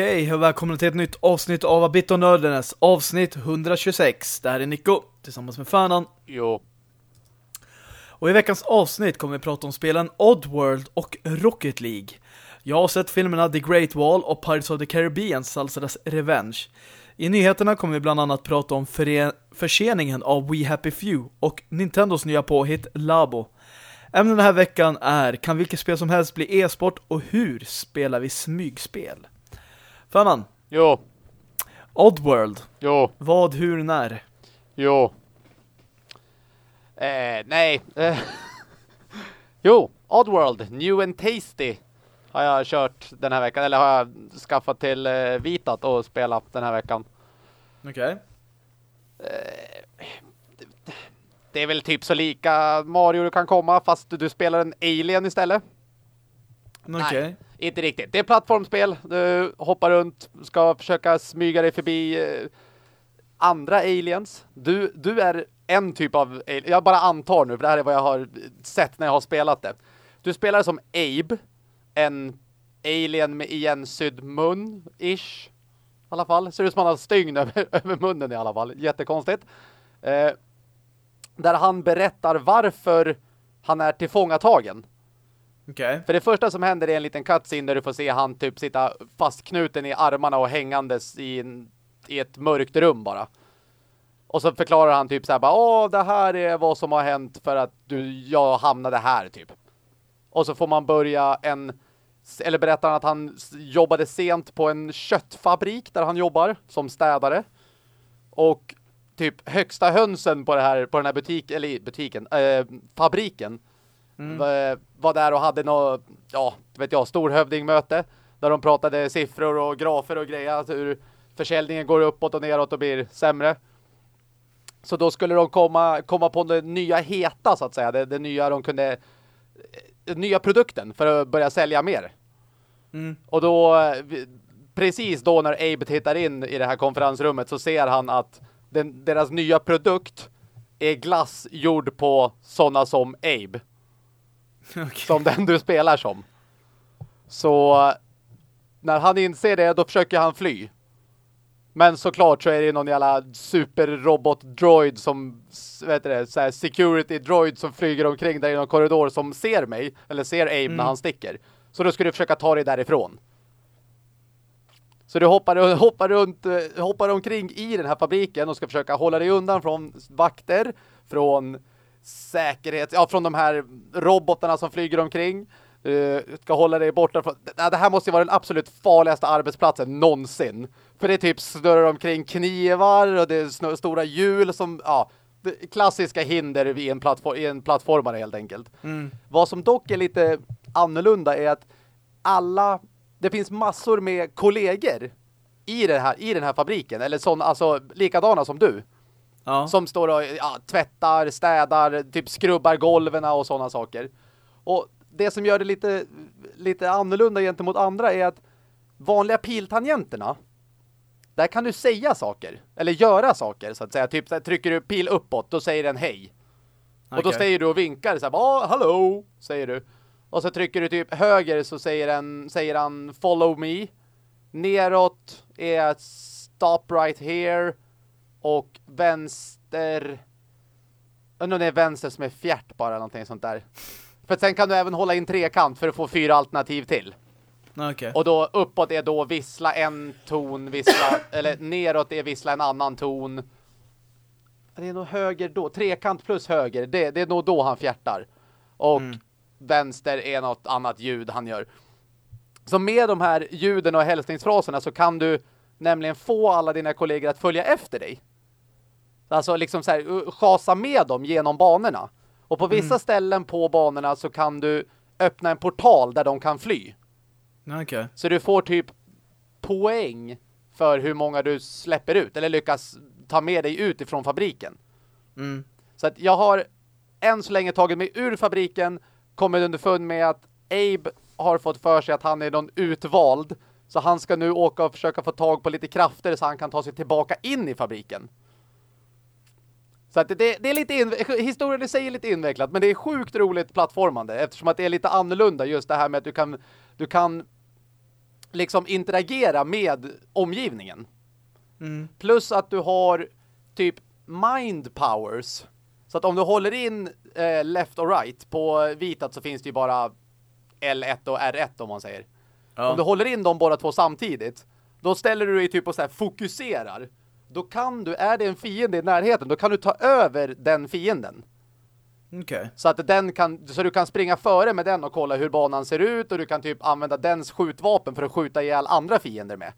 Okej, och välkomna till ett nytt avsnitt av Abit och Nördenes, avsnitt 126. Det här är Nico, tillsammans med Fanan. Jo. Och i veckans avsnitt kommer vi prata om spelen Oddworld och Rocket League. Jag har sett filmerna The Great Wall och Pirates of the Caribbean Salsadas Revenge. I nyheterna kommer vi bland annat prata om förseningen av We Happy Few och Nintendos nya påhitt Labo. Ämnen den här veckan är Kan vilket spel som helst bli e-sport och hur spelar vi smygspel? Fanan. Jo. Oddworld. Jo. Vad, hur, när? Jo. Eh, nej. Eh. jo, Oddworld, New and Tasty har jag kört den här veckan. Eller har jag skaffat till eh, Vitat och spelat den här veckan. Okej. Okay. Eh, det är väl typ så lika Mario du kan komma fast du spelar en alien istället. Okej. Okay. Inte riktigt. Det är plattformspel. Du hoppar runt, ska försöka smyga dig förbi eh, andra aliens. Du, du är en typ av Jag bara antar nu, för det här är vad jag har sett när jag har spelat det. Du spelar som Abe, en alien med igensydd mun, ish. I alla fall. Ser ut som han har stygn över, över munnen i alla fall. Jättekonstigt. Eh, där han berättar varför han är tillfångatagen. Okay. För det första som händer är en liten cutscene där du får se han typ sitta fastknuten i armarna och hängandes i, en, i ett mörkt rum bara. Och så förklarar han typ så här bara, åh det här är vad som har hänt för att du, jag hamnade här typ. Och så får man börja en, eller berättar han att han jobbade sent på en köttfabrik där han jobbar som städare. Och typ högsta hönsen på det här på den här butik eller butiken äh, fabriken mm. var, där och hade något ja, vet jag, storhövdingmöte där de pratade siffror och grafer och grejer alltså hur försäljningen går uppåt och neråt och blir sämre. Så då skulle de komma komma på det nya heta så att säga, det, det nya de kunde den nya produkten för att börja sälja mer. Mm. Och då precis då när Abe tittar in i det här konferensrummet så ser han att den, deras nya produkt är glass gjord på sådana som Abe. Okay. Som den du spelar som. Så när han inser det, då försöker han fly. Men såklart så är det någon jävla superrobot-droid som, vet det, så här security-droid som flyger omkring där i någon korridor som ser mig, eller ser Abe mm. när han sticker. Så då ska du försöka ta dig därifrån. Så du hoppar, hoppar, runt, hoppar omkring i den här fabriken och ska försöka hålla dig undan från vakter, från säkerhet, ja från de här robotarna som flyger omkring. Du ska hålla dig borta från... Det här måste ju vara den absolut farligaste arbetsplatsen någonsin. För det typ snurrar omkring knivar och det är stora hjul som... Ja, klassiska hinder i en, plattform, i en plattformare helt enkelt. Mm. Vad som dock är lite annorlunda är att alla det finns massor med kollegor i, det här, i den här fabriken. Eller sån, alltså likadana som du. Ja. Som står och ja, tvättar, städar, typ skrubbar golven och sådana saker. Och det som gör det lite, lite annorlunda gentemot andra är att vanliga piltangenterna där kan du säga saker. Eller göra saker så att säga. Typ så trycker du pil uppåt, då säger den hej. Okay. Och då säger du och vinkar så här, ah, hallå, säger du. Och så trycker du typ höger så säger, den, säger han follow me. Neråt är stop right here. Och vänster... Undrar om det är vänster som är fjärt bara, någonting sånt där. För sen kan du även hålla in trekant för att få fyra alternativ till. Okay. Och då uppåt är då vissla en ton, vissla, eller neråt är vissla en annan ton. Det är nog höger då, trekant plus höger, det, det är nog då han fjärtar. Och mm vänster är något annat ljud han gör. Så med de här ljuden och hälsningsfraserna så kan du nämligen få alla dina kollegor att följa efter dig. Alltså liksom så här, chasa med dem genom banorna. Och på vissa mm. ställen på banorna så kan du öppna en portal där de kan fly. Okay. Så du får typ poäng för hur många du släpper ut. Eller lyckas ta med dig ut ifrån fabriken. Mm. Så att jag har än så länge tagit mig ur fabriken kommit underfund med att Abe har fått för sig att han är någon utvald. Så han ska nu åka och försöka få tag på lite krafter så han kan ta sig tillbaka in i fabriken. Så att det, det är lite historien i sig är lite invecklat men det är sjukt roligt plattformande eftersom att det är lite annorlunda just det här med att du kan du kan liksom interagera med omgivningen. Mm. Plus att du har typ mind powers. Så att om du håller in eh, left och right på vitat så finns det ju bara L1 och R1 om man säger. Ja. Om du håller in dem båda två samtidigt då ställer du dig typ och så här fokuserar. Då kan du, är det en fiende i närheten, då kan du ta över den fienden. Okej. Så att den kan, så du kan springa före med den och kolla hur banan ser ut och du kan typ använda dens skjutvapen för att skjuta ihjäl andra fiender med.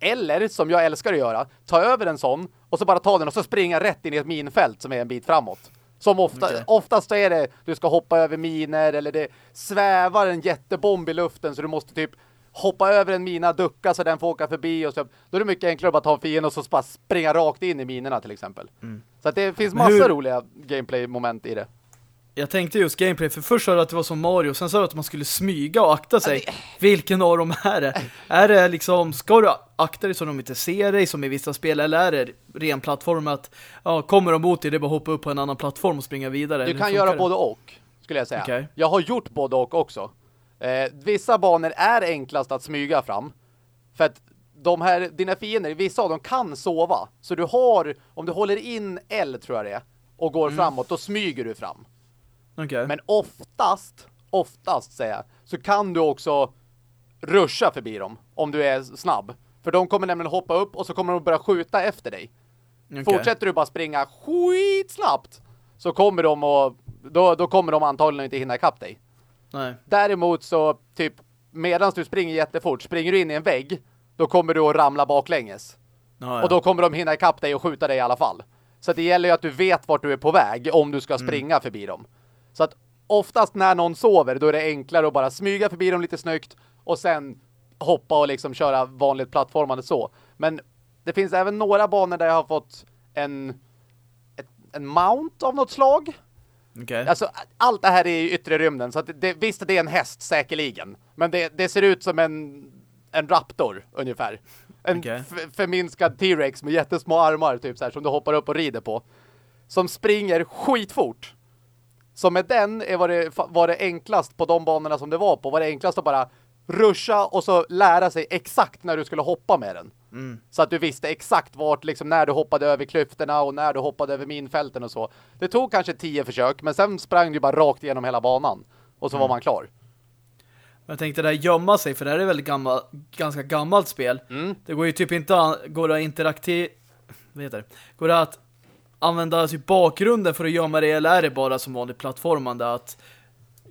Eller, som jag älskar att göra, ta över en sån och så bara ta den och så springa rätt in i ett minfält som är en bit framåt. Som ofta, Okej. oftast är det, du ska hoppa över miner eller det svävar en jättebomb i luften så du måste typ hoppa över en mina, ducka så den får åka förbi och så. Då är det mycket enklare att bara ta en fiende och så bara springa rakt in i minerna till exempel. Så att det finns Mm. Massa hur- roliga gameplay-moment i det. Jag tänkte just gameplay, för först sa du att det var som Mario, sen sa du att man skulle smyga och akta sig. det- Vilken av dem är det? Är det liksom, ska du akta dig så de inte ser dig som i vissa spel, eller är det ren plattform att, ja, kommer de mot dig, det är bara att hoppa upp på en annan plattform och springa vidare? Du kan göra det? både och, skulle jag säga. Okej. Jag har gjort både och också. Eh, vissa banor är enklast att smyga fram. För att de här, dina fiender, vissa av dem kan sova. Så du har, om du håller in L tror jag det är, och går framåt, då smyger du fram. Okej. Men oftast, oftast säger jag, så kan du också ruscha förbi dem om du är snabb. För de kommer nämligen hoppa upp och så kommer de börja skjuta efter dig. Okej. Fortsätter du bara springa skitsnabbt så kommer de och då, då kommer de antagligen inte hinna ikapp dig. Nej. Däremot så typ medan du springer jättefort, springer du in i en vägg, då kommer du att ramla baklänges. Ja, ja. Och då kommer de hinna ikapp dig och skjuta dig i alla fall. Så det gäller ju att du vet vart du är på väg om du ska springa förbi dem. Så att oftast när någon sover, då är det enklare att bara smyga förbi dem lite snyggt och sen hoppa och liksom köra vanligt plattformande så. Men det finns även några banor där jag har fått en, ett, en mount av något slag. Okej. Alltså, allt det här är i yttre rymden. Så att det, visst, det är en häst säkerligen. Men det, det ser ut som en, en raptor ungefär. En f- förminskad T-Rex med jättesmå armar typ så här, som du hoppar upp och rider på. Som springer skitfort. Så med den är var det, var det enklast på de banorna som det var på. Var det enklast att bara ruscha och så lära sig exakt när du skulle hoppa med den. Mm. Så att du visste exakt vart, liksom när du hoppade över klyftorna och när du hoppade över minfälten och så. Det tog kanske tio försök, men sen sprang du bara rakt igenom hela banan. Och så var man klar. Jag tänkte det här gömma sig, för det här är väl gammal, ganska gammalt spel. Mm. Det går ju typ inte går att interaktiv... Vad heter det? Går det att använda typ bakgrunden för att gömma dig, eller är det bara som vanligt plattformande att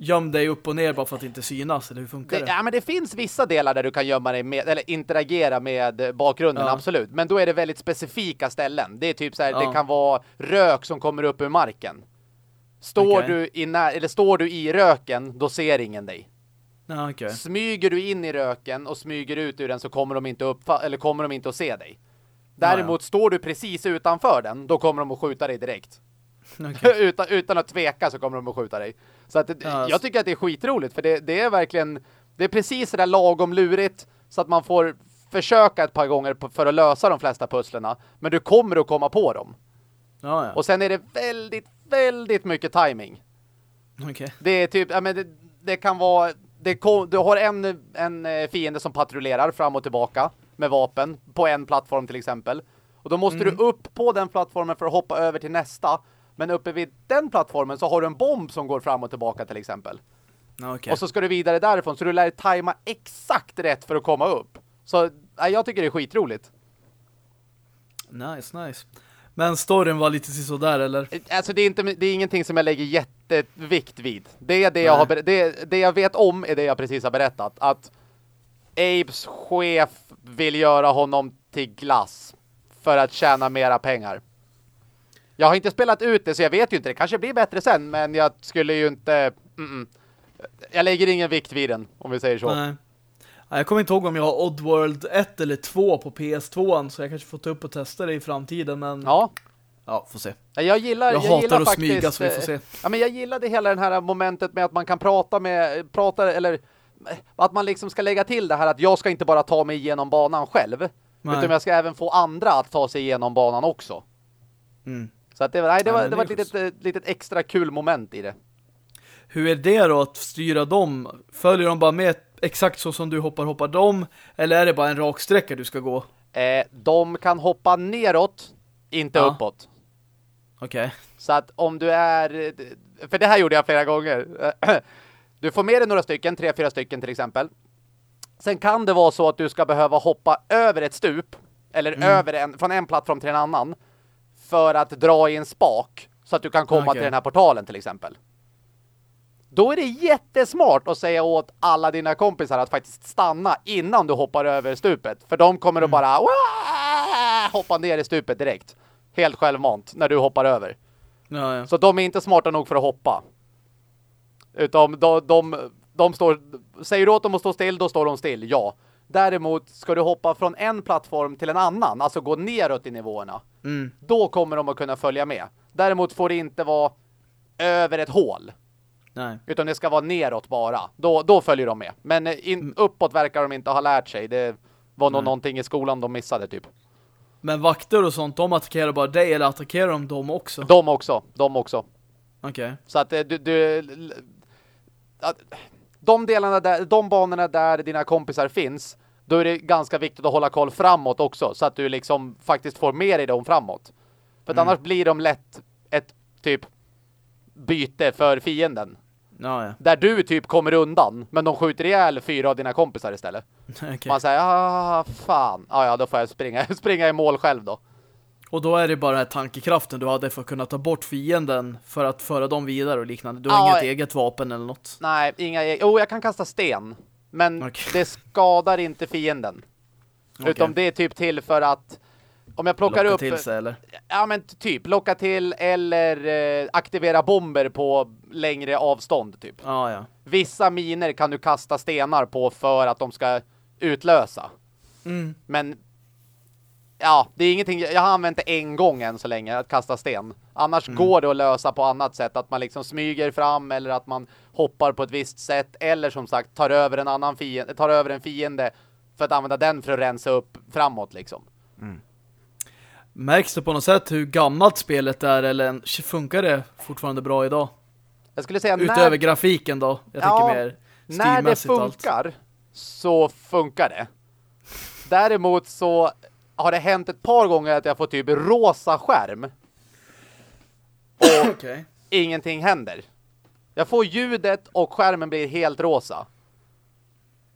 göm dig upp och ner bara för att inte synas, eller hur funkar Det, det? ja, men det finns vissa delar där du kan gömma dig med, eller interagera med bakgrunden, Ja. absolut. Men då är det väldigt specifika ställen. Det är typ så här, Ja. det kan vara rök som kommer upp ur marken. Står, Okej. du i när, eller står du i röken, då ser ingen dig. Ja, okej. Smyger du in i röken och smyger ut ur den så kommer de inte upp eller kommer de inte att se dig. Däremot står du precis utanför den, då kommer de att skjuta dig direkt. Okej. utan, utan att tveka så kommer de att skjuta dig. Så att det, Ja, jag tycker att det är skitroligt för det, det är verkligen det är precis det där lagom lurigt så att man får försöka ett par gånger för att lösa de flesta pusslerna. Men du kommer att komma på dem. Ja, ja. Och sen är det väldigt, väldigt mycket timing. Okej. Det är typ, ja men det, det kan vara det du har en, en eh, fiende som patrullerar fram och tillbaka med vapen på en plattform till exempel. Och då måste du upp på den plattformen för att hoppa över till nästa. Men uppe vid den plattformen så har du en bomb som går fram och tillbaka till exempel. Okej. Och så ska du vidare därifrån så du lär dig tajma exakt rätt för att komma upp. Så ja, jag tycker det är skitroligt. Nice, nice. Men storyn var lite sådär, eller? Alltså det är, inte, det är ingenting som jag lägger jättevikt vid. Det är det jag, har, det, det jag vet om är det jag precis har berättat. Att Abes chef vill göra honom till glass för att tjäna mera pengar. Jag har inte spelat ut det så jag vet ju inte. Det kanske blir bättre sen men jag skulle ju inte... Mm -mm. Jag lägger ingen vikt vid den om vi säger så. Nej. Ja, Jag kommer inte ihåg om jag har Oddworld 1 eller 2 på PS2 så jag kanske får ta upp och testa det i framtiden men ja, Ja, får se. jag gillar, Jag jag, hatar gillar att faktiskt, smyga, så vi får se. eh, Ja, men jag gillade hela den här momentet med att man kan prata med, prata eller att man liksom ska lägga till det här att jag ska inte bara ta mig igenom banan själv. Nej. Utan jag ska även få andra att ta sig igenom banan också. Mm. Så att det, var- nej, det, Ja, var, men det var ett litet, eh, litet extra kul moment i det. Hur är det då att styra dem? Följer de bara med exakt så som du hoppar, hoppar dem? Eller är det bara en rak sträcka du ska gå? Eh, de kan hoppa neråt, inte Ja. uppåt. Okej. Så att om du är... För det här gjorde jag flera gånger. Du får med dig några stycken, tre, fyra stycken till exempel. Sen kan det vara så att du ska behöva hoppa över ett stup. Eller Mm. över en, från en plattform till en annan. För att dra i en spak. Så att du kan komma Okej. till den här portalen till exempel. Då är det jättesmart att säga åt alla dina kompisar att faktiskt stanna innan du hoppar över stupet. För de kommer Mm. att bara "Wah!" hoppa ner i stupet direkt. Helt självmant när du hoppar över. Ja, ja. Så de är inte smarta nog för att hoppa. Utan de, de, de står... Säger du åt dem att stå still, då står de still, ja. Däremot ska du hoppa från en plattform till en annan, alltså gå neråt i nivåerna. Mm. Då kommer de att kunna följa med. Däremot får det inte vara över ett hål. Nej. Utan det ska vara neråt bara. Då, då följer de med. Men eh, in, uppåt verkar de inte ha lärt sig. Det var nog någonting i skolan de missade typ. Men vakter och sånt, de attackerar bara dig eller attackerar de dem också? De också. De också. Okej. Så att eh, du... du de delarna där, de banorna där dina kompisar finns, då är det ganska viktigt att hålla koll framåt också. Så att du liksom faktiskt får med dig dem framåt. För Mm. annars blir de lätt ett typ byte för fienden. Ja, ja. Där du typ kommer undan, men de skjuter ihjäl fyra av dina kompisar istället. Okej. Man säger, ah fan. Ah, ja, då får jag springa, springa i mål själv då. Och då är det bara här tankekraften du hade för att kunna ta bort fienden för att föra dem vidare och liknande. Du har Ja, inget eget vapen eller något. Nej, inga... Jo, oh, jag kan kasta sten. Men Okej. det skadar inte fienden. Okej. Utom det är typ till för att om jag plockar Locka upp... till sig eller? Ja, men typ. Locka till eller eh, aktivera bomber på längre avstånd typ. Ja, ja. Vissa miner kan du kasta stenar på för att de ska utlösa. Mm. Men ja, det är ingenting. Jag har använt det en gång än så länge att kasta sten. Annars går det att lösa på annat sätt. Att man liksom smyger fram eller att man hoppar på ett visst sätt. Eller som sagt tar över en annan fiende, tar över en fiende för att använda den för att rensa upp framåt liksom. Märks det på något sätt hur gammalt spelet är eller funkar det fortfarande bra idag? Jag skulle säga Utöver när, grafiken då? Jag Ja, tänker mer när det styrmässigt allt. funkar så funkar det. Däremot så har det hänt ett par gånger att jag får typ rosa skärm. Och Okej. ingenting händer. Jag får ljudet och skärmen blir helt rosa.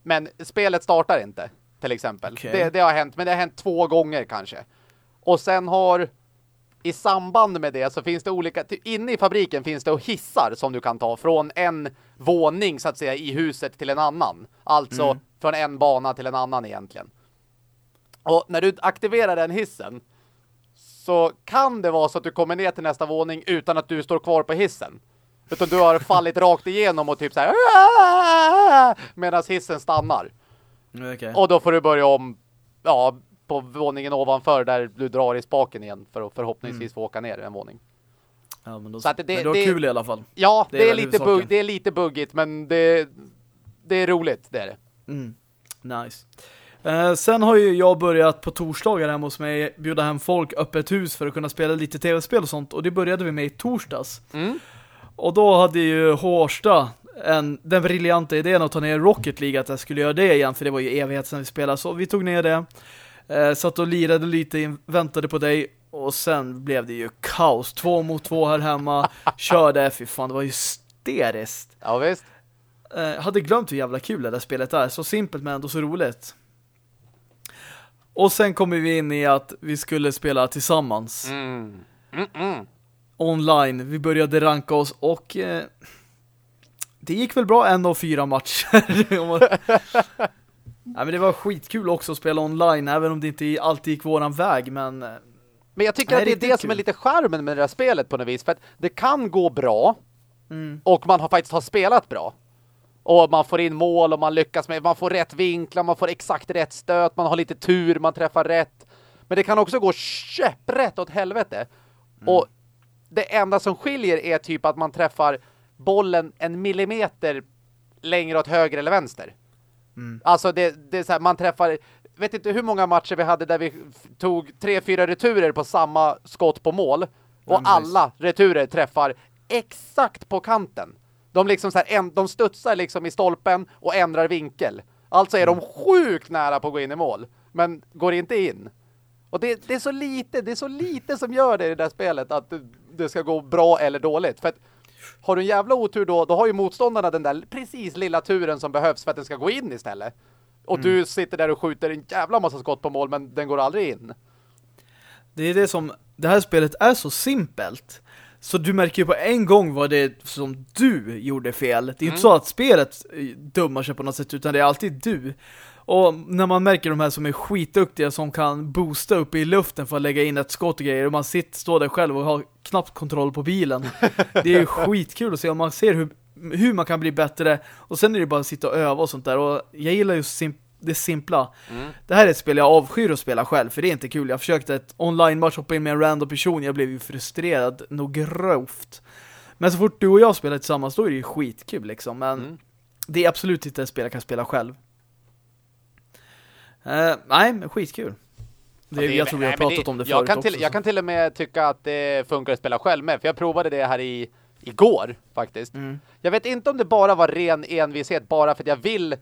Men spelet startar inte, till exempel. Okej. Det, det har hänt, men det har hänt två gånger kanske. Och sen har i samband med det så finns det olika, inne i fabriken finns det hissar som du kan ta från en våning så att säga i huset till en annan. Alltså från en bana till en annan egentligen. Och när du aktiverar den hissen så kan det vara så att du kommer ner till nästa våning utan att du står kvar på hissen. Utan du har fallit rakt igenom och typ så här medan hissen stannar. Okej. Och då får du börja om ja, på våningen ovanför där du drar i spaken igen för att förhoppningsvis få åka ner en våning. Ja, men då, Så att det- men det det- kul i alla fall. Ja, Det det är lite, bugg, det är lite buggigt men det, det är roligt, det är det. Mm. Nice. Eh, sen har ju jag börjat på torsdagar hemma hos mig bjuda hem folk öppet hus för att kunna spela lite tv-spel och sånt. Och det började vi med i torsdags. Mm. Och då hade ju Hårsta en, den briljanta idén att ta ner Rocket League att jag skulle göra det igen för det var ju evighet sedan vi spelade. Så vi tog ner det. Eh, satt och lirade lite, väntade på dig. Och sen blev det ju kaos. Två mot två här hemma. Körde, fy fan, det var ju hysteriskt. Ja visst. Eh, hade glömt hur jävla kul det där spelet är. Så simpelt men ändå så roligt. Och sen kommer vi in i att vi skulle spela tillsammans. Mm. Mm -mm. Online. Vi började ranka oss och eh, det gick väl bra en av fyra matcher. Nej, men det var skitkul också att spela online även om det inte alltid gick våran väg men eh, Men jag tycker Nej, att det är riktigt det som är lite charmen med det här spelet på något vis. För att det kan gå bra mm, och man har faktiskt har spelat bra. Och man får in mål och man lyckas med, man får rätt vinklar, man får exakt rätt stöt, man har lite tur, man träffar rätt. Men det kan också gå käpprätt åt helvete. Och det enda som skiljer är typ att man träffar bollen en millimeter längre åt höger eller vänster. Mm. Alltså det, det är så här, man träffar vet inte hur många matcher vi hade där vi tog tre, fyra returer på samma skott på mål och nice. alla returer träffar exakt på kanten. De, liksom så här, de studsar liksom i stolpen och ändrar vinkel. Alltså är de sjukt nära på att gå in i mål. Men går inte in. Och det, det, är så lite, det är så lite som gör det i det där spelet att det, det ska gå bra eller dåligt. För att har du en jävla otur då, då har ju motståndarna den där precis lilla turen som behövs för att den ska gå in istället. Och mm. du sitter där och skjuter en jävla massa skott på mål men den går aldrig in. Det är det som, det här spelet är så simpelt. Så du märker ju på en gång vad det är som du gjorde fel. Det är mm. inte så att spelet dummar sig på något sätt utan det är alltid du. Och när man märker de här som är skitduktiga som kan boosta upp i luften för att lägga in ett skott och grejer och man sitter, står där själv och har knappt kontroll på bilen. Det är skitkul att se om man ser hur, hur man kan bli bättre och sen är det bara att sitta och öva och sånt där och jag gillar ju sim det simpla. Mm. Det här är ett spel jag avskyr att spela själv för det är inte kul. Jag försökte ett online-match hoppa in med en random person jag blev ju frustrerad nog grovt. Men så fort du och jag spelar tillsammans då är det ju skitkul liksom. Men mm. det är absolut inte ett spel jag kan spela själv. Uh, nej, men skitkul. Det, det, jag tror vi har pratat det, om det jag kan, till, jag kan till och med tycka att det funkar att spela själv med. För jag provade det här i igår faktiskt. Mm. Jag vet inte om det bara var ren envishet bara för att jag vill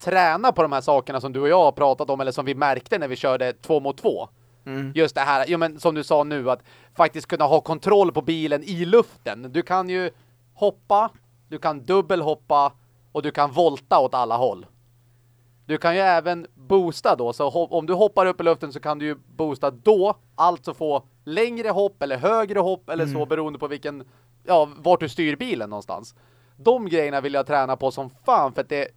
träna på de här sakerna som du och jag har pratat om eller som vi märkte när vi körde två mot två. Mm. Just det här, ja, men som du sa nu, att faktiskt kunna ha kontroll på bilen i luften. Du kan ju hoppa, du kan dubbelhoppa och du kan volta åt alla håll. Du kan ju även boosta då, så om du hoppar upp i luften så kan du ju boosta då, alltså få längre hopp eller högre hopp eller mm. så beroende på vilken, ja, vart du styr bilen någonstans. De grejerna vill jag träna på som fan för att det,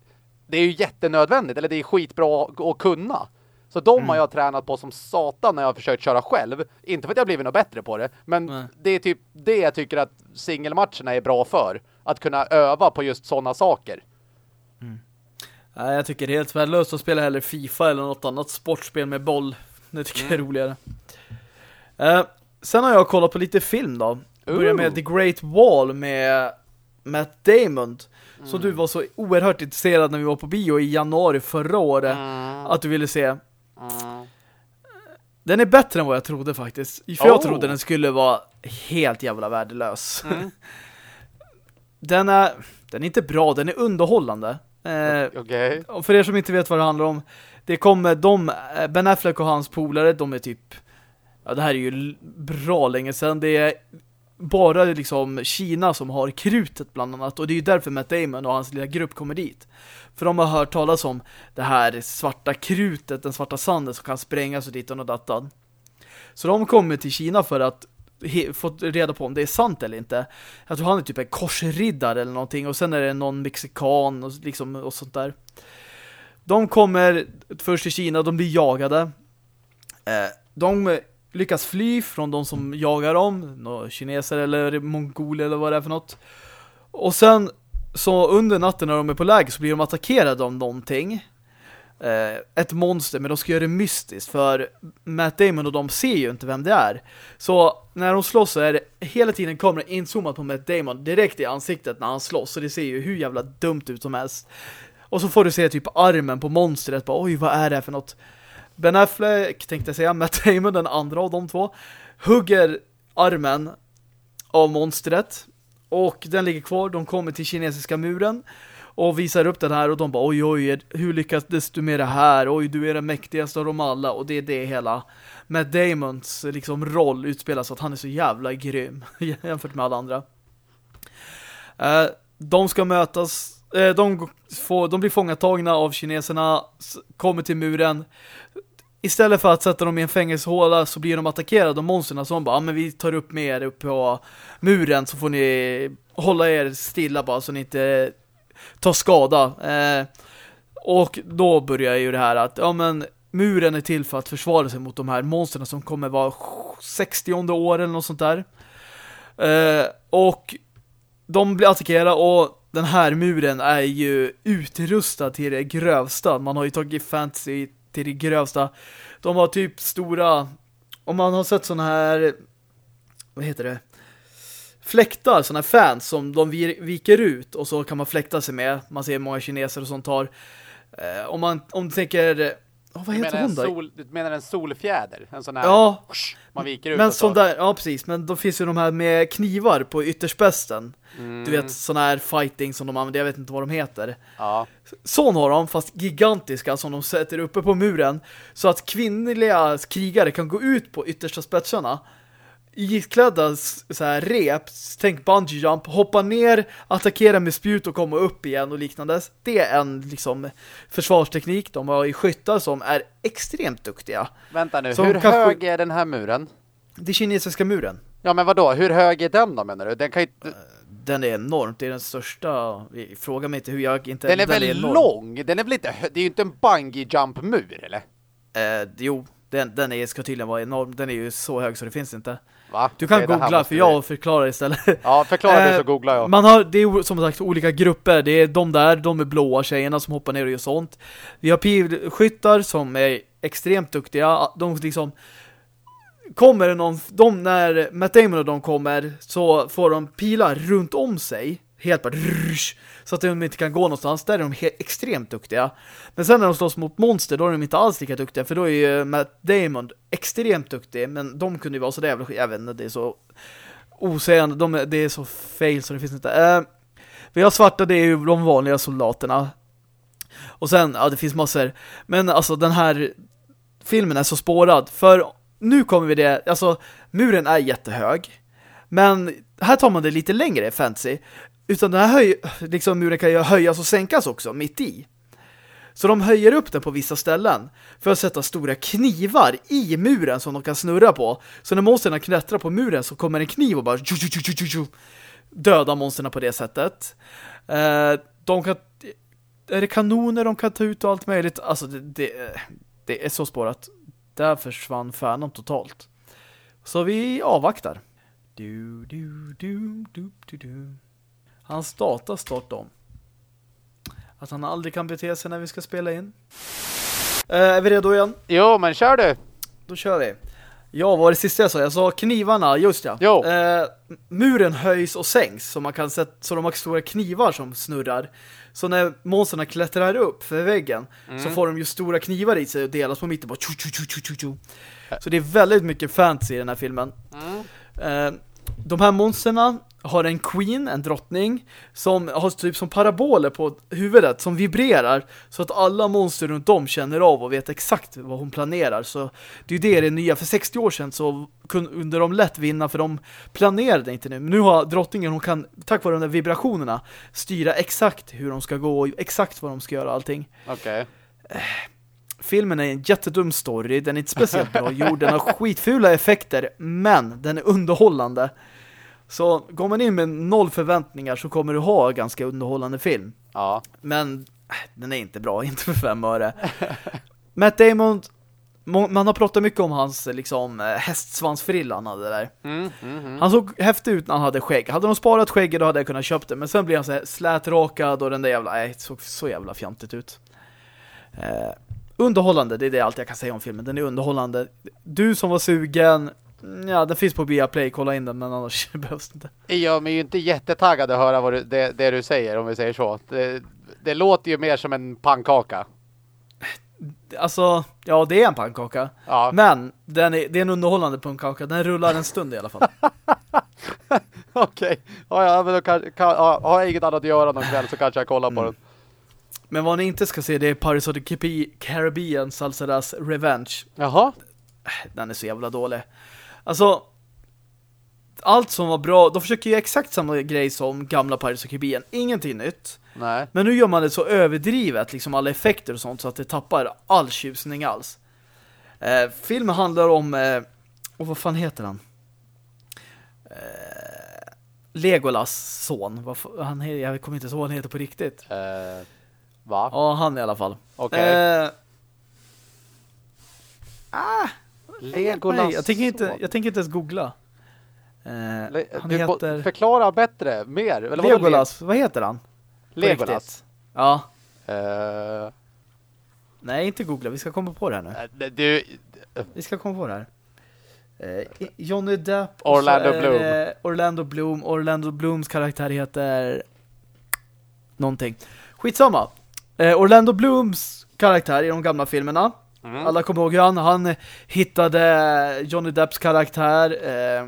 det är ju jättenödvändigt, eller det är skitbra att kunna. Så de mm. har jag tränat på som satan när jag har försökt köra själv. Inte för att jag blivit något bättre på det, men mm. det är typ det jag tycker att singelmatcherna är bra för. Att kunna öva på just sådana saker. Mm. Nej, jag tycker det är helt värdelöst att spela hellre FIFA eller något annat sportspel med boll. Det tycker jag är mm. roligare. Uh, sen har jag kollat på lite film då. Börjar med The Great Wall med Matt Damon. Mm. Så du var så oerhört intresserad när vi var på bio i januari förra året mm. att du ville se. Mm. Den är bättre än vad jag trodde faktiskt. För oh. jag trodde den skulle vara helt jävla värdelös. Mm. den, är, den är inte bra, den är underhållande. Eh, okay. Och för er som inte vet vad det handlar om, det kommer de, eh, Ben Affleck och hans polare, de är typ, ja det här är ju bra länge sedan, det är bara liksom Kina som har krutet bland annat och det är ju därför Matt Damon och hans lilla grupp kommer dit. För de har hört talas om det här svarta krutet, den svarta sanden som kan sprängas och dit och dattan. Så de kommer till Kina för att få reda på om det är sant eller inte. Jag tror han är typ en korsriddare eller någonting och sen är det någon mexikan och, liksom, och sånt där. De kommer först till Kina, de blir jagade. Eh, de lyckas fly från de som jagar dem, några kineser eller mongoler eller vad det är för något. Och sen så under natten när de är på läge så blir de attackerade av någonting eh, ett monster, men de ska göra det mystiskt för Matt Damon och de ser ju inte vem det är. Så när de slåss så är det hela tiden kameran inzoomat på Matt Damon direkt i ansiktet när han slåss, så det ser ju hur jävla dumt ut som helst. Och så får du se typ armen på monstret, bara, oj vad är det här för något? Ben Affleck, tänkte jag säga, Matt Damon, den andra av de två, hugger armen av monstret och den ligger kvar, de kommer till kinesiska muren och visar upp den här och de bara oj oj, hur lyckades du med det här? Oj, du är den mäktigaste av dem alla och det är det hela. Matt Damons liksom roll utspelas att han är så jävla grym jämfört med alla andra. Eh, de ska mötas eh, de, får, de blir fångatagna av kineserna kommer till muren istället för att sätta dem i en fängelsehåla så blir de attackerade av monsterna som bara, ah, men vi tar upp med er upp på muren så får ni hålla er stilla bara så ni inte tar skada. Eh, och då börjar ju det här att ja men muren är till för att försvara sig mot de här monsterna som kommer vara 60 år eller något sånt där. Eh, och de blir attackerade och den här muren är ju utrustad till det grövsta. Man har ju tagit fantasy till det grövsta. De har typ stora om man har sett sådana här vad heter det? fläktar, sådana här fans som de viker ut och så kan man fläkta sig med. Man ser många kineser och sånt har. Eh, om man om du tänker Oh, vad heter hon då? sol, du menar en solfjäder? En sån här... Ja, Man viker ut men sån där, ja precis, men då finns ju de här med knivar på ytterspetsen. Mm. Du vet, sån här fighting som de använder, jag vet inte vad de heter. Ja. Sån har de, fast gigantiska som de sätter uppe på muren. Så att kvinnliga krigare kan gå ut på yttersta spetsarna. Isklädda s- så här rep, tänk bungee jump, hoppa ner, attackera med spjut och komma upp igen och liknande. Det är en liksom försvarsteknik. De har ju skyttar som är extremt duktiga. Vänta nu, Som hur kanske- hög är den här muren? Det kinesiska muren. Ja, men vad då? Hur hög är den då menar du? Den kan ju inte... Den är enormt, det är den största. Fråga mig inte hur jag inte... Den är väl enorm. lång? Den är väl inte... Det är ju inte en bungee jump mur eller? Eh, jo, den, den är, ska tydligen vara enorm. Den är ju så hög så det finns inte. Va? Du kan googla för vi- jag förklarar istället. Ja, förklara det Eh, så googlar jag. Man har, det är som sagt olika grupper. Det är de där, de är blåa tjejerna som hoppar ner och gör sånt. Vi har pilskyttar som är extremt duktiga. De liksom kommer någon, de när Matt Damon och de kommer så får de pilar runt om sig. Helt bara rrrsh, så att de inte kan gå någonstans. Där är de extremt duktiga. Men sen när de slåss mot monster då är de inte alls lika duktiga. För då är ju Matt Damon extremt duktig. Men de kunde ju vara så jävla jag vet inte, det är så osägande. De, är- det är så fail så det finns inte. Eh, vi har svarta, det är ju de vanliga soldaterna. Och sen, ja det finns massor. Men alltså den här filmen är så spårad. För nu kommer vi det, alltså muren är jättehög. Men här tar man det lite längre fancy. Utan den här höj, liksom muren kan ju höjas och sänkas också mitt i. Så de höjer upp den på vissa ställen för att sätta stora knivar i muren som de kan snurra på. Så när monsterna knättrar på muren så kommer en kniv och bara tju, tju, döda monsterna på det sättet. Eh, de kan är det kanoner de kan ta ut och allt möjligt. Alltså det, det, det är så spårat. Där försvann fanen totalt. Så vi avvaktar. Du, du, du, du, du, du. Hans data startar om. Att han aldrig kan bete sig när vi ska spela in. Eh, är vi redo igen? Jo, men kör du! Då kör vi. Ja, vad var det sista jag sa? Jag sa knivarna, just ja. Jo. Eh, muren höjs och sänks så man kan sätta, så de har stora knivar som snurrar. Så när monsterna klättrar upp för väggen så får de ju stora knivar i sig och delas på mitten bara tju, tju, tju, tju, tju. Så det är väldigt mycket fancy i den här filmen. Eh, de här monsterna har en queen, en drottning, som har typ som paraboler på huvudet som vibrerar så att alla monster runt om känner av och vet exakt vad hon planerar. Så det är ju det det nya. För 60 år sedan så kunde de lätt vinna för de planerade inte nu. Men nu har drottningen, hon kan tack vare de där vibrationerna styra exakt hur de ska gå och exakt vad de ska göra allting. Okej. Filmen är en jättedum story, den är inte speciellt bra gjord, den har skitfula effekter, men den är underhållande. Så går man in med noll förväntningar så kommer du ha en ganska underhållande film. Ja. Men äh, den är inte bra, inte för fem öre. Matt Damon, man har pratat mycket om hans liksom eh, hästsvansfrilla han hade där. Mm, mm, mm. Han såg häftig ut när han hade skägg. Hade de sparat skägget då hade jag kunnat köpt det. Men sen blev han så här slätrakad och den där jävla... Nej, såg så jävla fjantigt ut. Eh, underhållande, det är det allt jag kan säga om filmen. Den är underhållande. Du som var sugen... Ja, den finns på Viaplay, kolla in den, men annars behövs det inte. Jag mig ju inte jättetaggad att höra vad du, det, det du säger, om vi säger så. Det, det låter ju mer som en pannkaka. Alltså, ja, det är en pannkaka. Ja, Men den är, det är en underhållande pannkaka. Den rullar en stund i alla fall. okej. Ja, ja, men då kan, kan, ja, har jag inget annat att göra någon kväll så kanske jag kollar på Mm. den. Men vad ni inte ska se, det är Pirates of the Caribbean, deras Revenge. Jaha. den är så jävla dålig. Alltså, allt som var bra, de försöker ju exakt samma grej som gamla Pirates of Caribbean. Ingenting nytt. Nej. Men nu gör man det så överdrivet, liksom alla effekter och sånt, så att det tappar all tjusning alls. Eh, filmen handlar om, eh, och vad fan heter han? Eh, Legolas son. Vad han, jag kommer inte ihåg vad han heter på riktigt. Eh, va? Ja, han i alla fall. Okej. Eh, ah, Legolas Nej, jag tänker inte, jag tänker inte ens googla. Eh, han du heter Förklara bättre, mer. Eller Legolas. Vad heter han? Legolas. Ja. Eh, Nej, inte googla. Vi ska komma på det här nu. eh, du, Vi ska komma på det här. Eh, Johnny Depp. Orlando Bloom. Orlando Bloom. Orlando Blooms karaktär heter någonting. Skitsamma. Eh, Orlando Blooms karaktär i de gamla filmerna Mm. Alla kommer ihåg han, han hittade Johnny Depps karaktär eh,